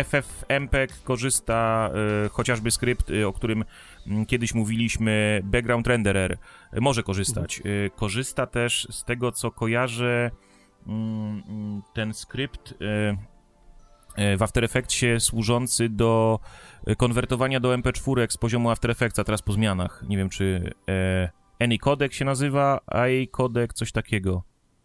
FFmpeg korzysta chociażby skrypt, o którym mm, kiedyś mówiliśmy, Background Renderer może korzystać. Mhm. Korzysta też z tego, co kojarzę mm, mm, ten skrypt w After Effectsie służący do konwertowania do MP4 z poziomu After Effectsa teraz po zmianach. Nie wiem, czy e, Any Codec się nazywa, a jej Codec coś takiego.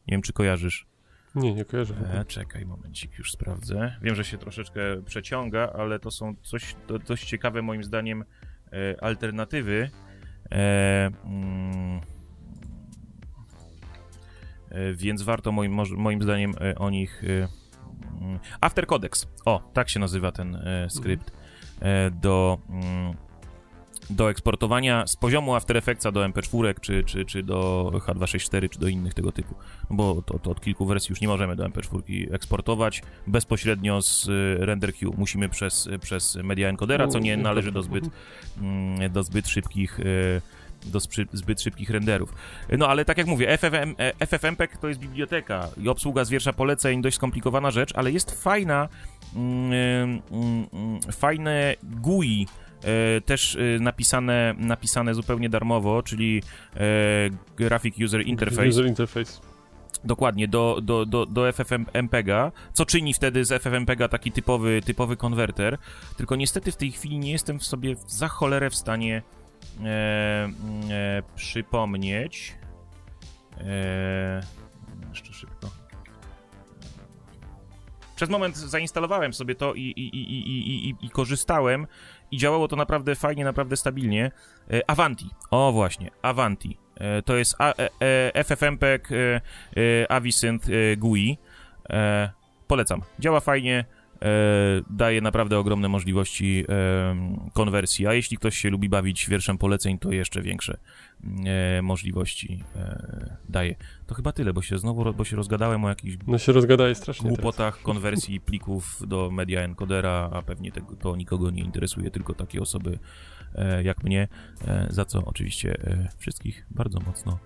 Nie wiem, czy kojarzysz. Nie, nie kojarzę. E, czekaj, momencik, już sprawdzę. Wiem, że się troszeczkę przeciąga, ale to są coś to, dość ciekawe moim zdaniem e, alternatywy. E, mm, e, więc warto moim, moim zdaniem e, o nich... E, mm, After Codex. O, tak się nazywa ten skrypt. Do mm, do eksportowania z poziomu After Effectsa do MP4 czy, czy, czy do H264 czy do innych tego typu. No bo to, to od kilku wersji już nie możemy do MP4 eksportować bezpośrednio z y, RenderQ. Musimy przez, przez media encodera, co nie należy do zbyt, mm, do zbyt szybkich y, do zbyt szybkich renderów. No ale tak jak mówię, FFM, e, FFmpeg to jest biblioteka i obsługa zwiersza poleceń, dość skomplikowana rzecz, ale jest fajna, mm, mm, mm fajne GUI, E, też e, napisane, napisane zupełnie darmowo, czyli e, Graphic User Interface. User Interface. Dokładnie, do, do, do, do FFmpega, co czyni wtedy z FFmpega taki typowy, typowy konwerter, tylko niestety w tej chwili nie jestem w sobie za cholerę w stanie e, e, przypomnieć. E, jeszcze szybko. Przez moment zainstalowałem sobie to i, i, i, i, korzystałem i działało to naprawdę fajnie, naprawdę stabilnie. E, Avanti, o właśnie, Avanti. E, to jest e, FFmpeg Avisynth GUI. Polecam. Działa fajnie, daje naprawdę ogromne możliwości konwersji, a jeśli ktoś się lubi bawić wierszem poleceń, to jeszcze większe możliwości daje. To chyba tyle, bo się znowu bo się rozgadałem o jakichś no się strasznie głupotach teraz. konwersji plików do media encodera, a pewnie tego, to nikogo nie interesuje, tylko takie osoby e, jak mnie, e, za co oczywiście e, wszystkich bardzo mocno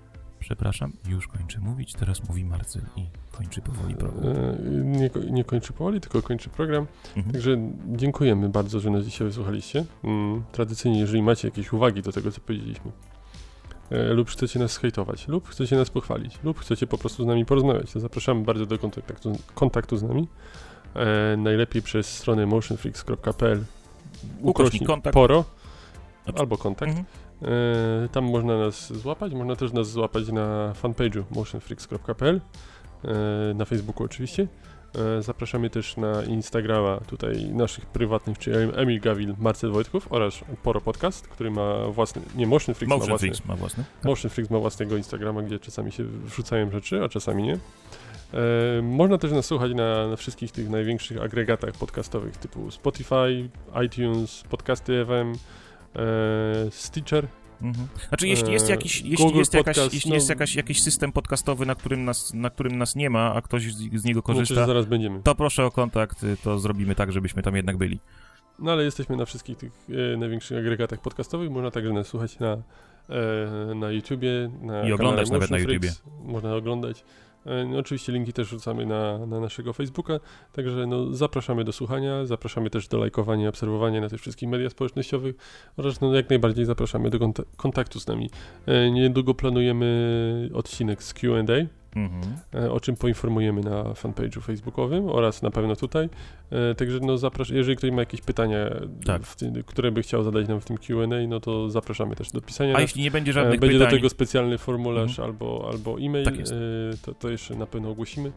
przepraszam. Już kończę mówić, teraz mówi Marcel i kończy powoli program. E, nie, nie kończy powoli, tylko kończy program. Mhm. Także dziękujemy bardzo, że nas dzisiaj wysłuchaliście. Mm, tradycyjnie, jeżeli macie jakieś uwagi do tego, co powiedzieliśmy, E, lub chcecie nas hejtować, lub chcecie nas pochwalić, lub chcecie po prostu z nami porozmawiać, to zapraszamy bardzo do kontaktu, kontaktu z nami. E, najlepiej przez stronę motionfreaks.pl ukośnik kontakt. poro albo kontakt. Mhm. E, tam można nas złapać, można też nas złapać na fanpage'u motionfreaks.pl e, na Facebooku oczywiście. E, zapraszamy też na Instagrama tutaj naszych prywatnych, czyli Emil Gawil, Marcel Wojtków oraz Poro Podcast, który ma własny, nie Motion Freaks Motion ma własny, Freaks ma własny. Tak. Motion Freaks ma własnego Instagrama, gdzie czasami się wrzucają rzeczy, a czasami nie. E, można też nas słuchać na, na, wszystkich tych największych agregatach podcastowych typu Spotify, iTunes, Podcasty FM, Stitcher, Mhm. Znaczy, jeśli jest jakiś, jeśli jest, jakaś, podcast, jeśli no... jest jakaś, jakiś system podcastowy, na którym, nas, na którym nas nie ma, a ktoś z, z niego no, korzysta, no, zaraz będziemy. to proszę o kontakt, y, to zrobimy tak, żebyśmy tam jednak byli. No ale jesteśmy na wszystkich tych e, największych agregatach podcastowych, można także nas słuchać na, e, na YouTubie, na I oglądać nawet na YouTubie. Można oglądać. E, no, oczywiście linki też rzucamy na, na naszego Facebooka, także no, zapraszamy do słuchania, zapraszamy też do lajkowania obserwowania na tych wszystkich mediach społecznościowych oraz no, jak najbardziej zapraszamy do kontaktu z nami. E, niedługo planujemy odcinek z Q&A, Mhm. E, o czym poinformujemy na fanpage'u facebookowym oraz na pewno tutaj. E, także no zapraszam, jeżeli ktoś ma jakieś pytania, tak. tym, które by chciał zadać nam w tym Q&A, no to zapraszamy też do pisania. A jeśli nie będzie żadnych będzie pytań... do tego specjalny formularz mhm. albo, albo e-mail, tak to, to jeszcze na pewno ogłosimy.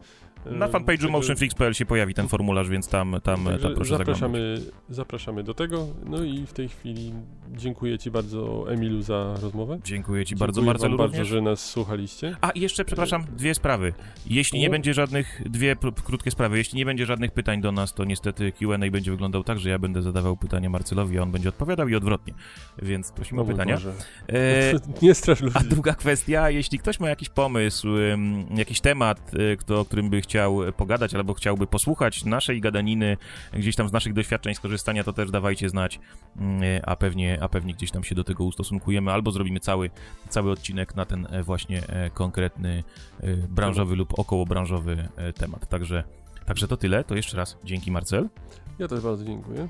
Na fanpage'u motionfreaks.pl się pojawi ten formularz, więc tam, tam, tam proszę zapraszamy, zapraszamy do tego. No i w tej chwili dziękuję Ci bardzo, Emilu, za rozmowę. Dziękuję Ci bardzo, Marcelu, bardzo, że nas słuchaliście. A i jeszcze, przepraszam, dwie sprawy. Jeśli nie będzie żadnych, dwie krótkie sprawy, jeśli nie będzie żadnych pytań do nas, to niestety Q&A będzie wyglądał tak, że ja będę zadawał pytania Marcelowi, a on będzie odpowiadał i odwrotnie. Więc prosimy no, o pytania. E, nie strasz ludzi. A druga kwestia, jeśli ktoś ma jakiś pomysł, jakiś temat, e, o którym by chciał pogadać albo chciałby posłuchać naszej gadaniny, gdzieś tam z naszych doświadczeń skorzystania, to też dawajcie znać, mm, a pewnie, a pewnie gdzieś tam się do tego ustosunkujemy, albo zrobimy cały, cały odcinek na ten e, właśnie e, konkretny e, branżowy lub okołobranżowy temat. Także, także to tyle. To jeszcze raz dzięki Marcel. Ja też bardzo dziękuję.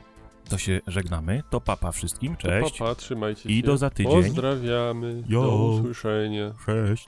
To się żegnamy. To papa wszystkim. Cześć. To papa, trzymajcie I się. do za tydzień. Pozdrawiamy. Jo. Do usłyszenia. Cześć.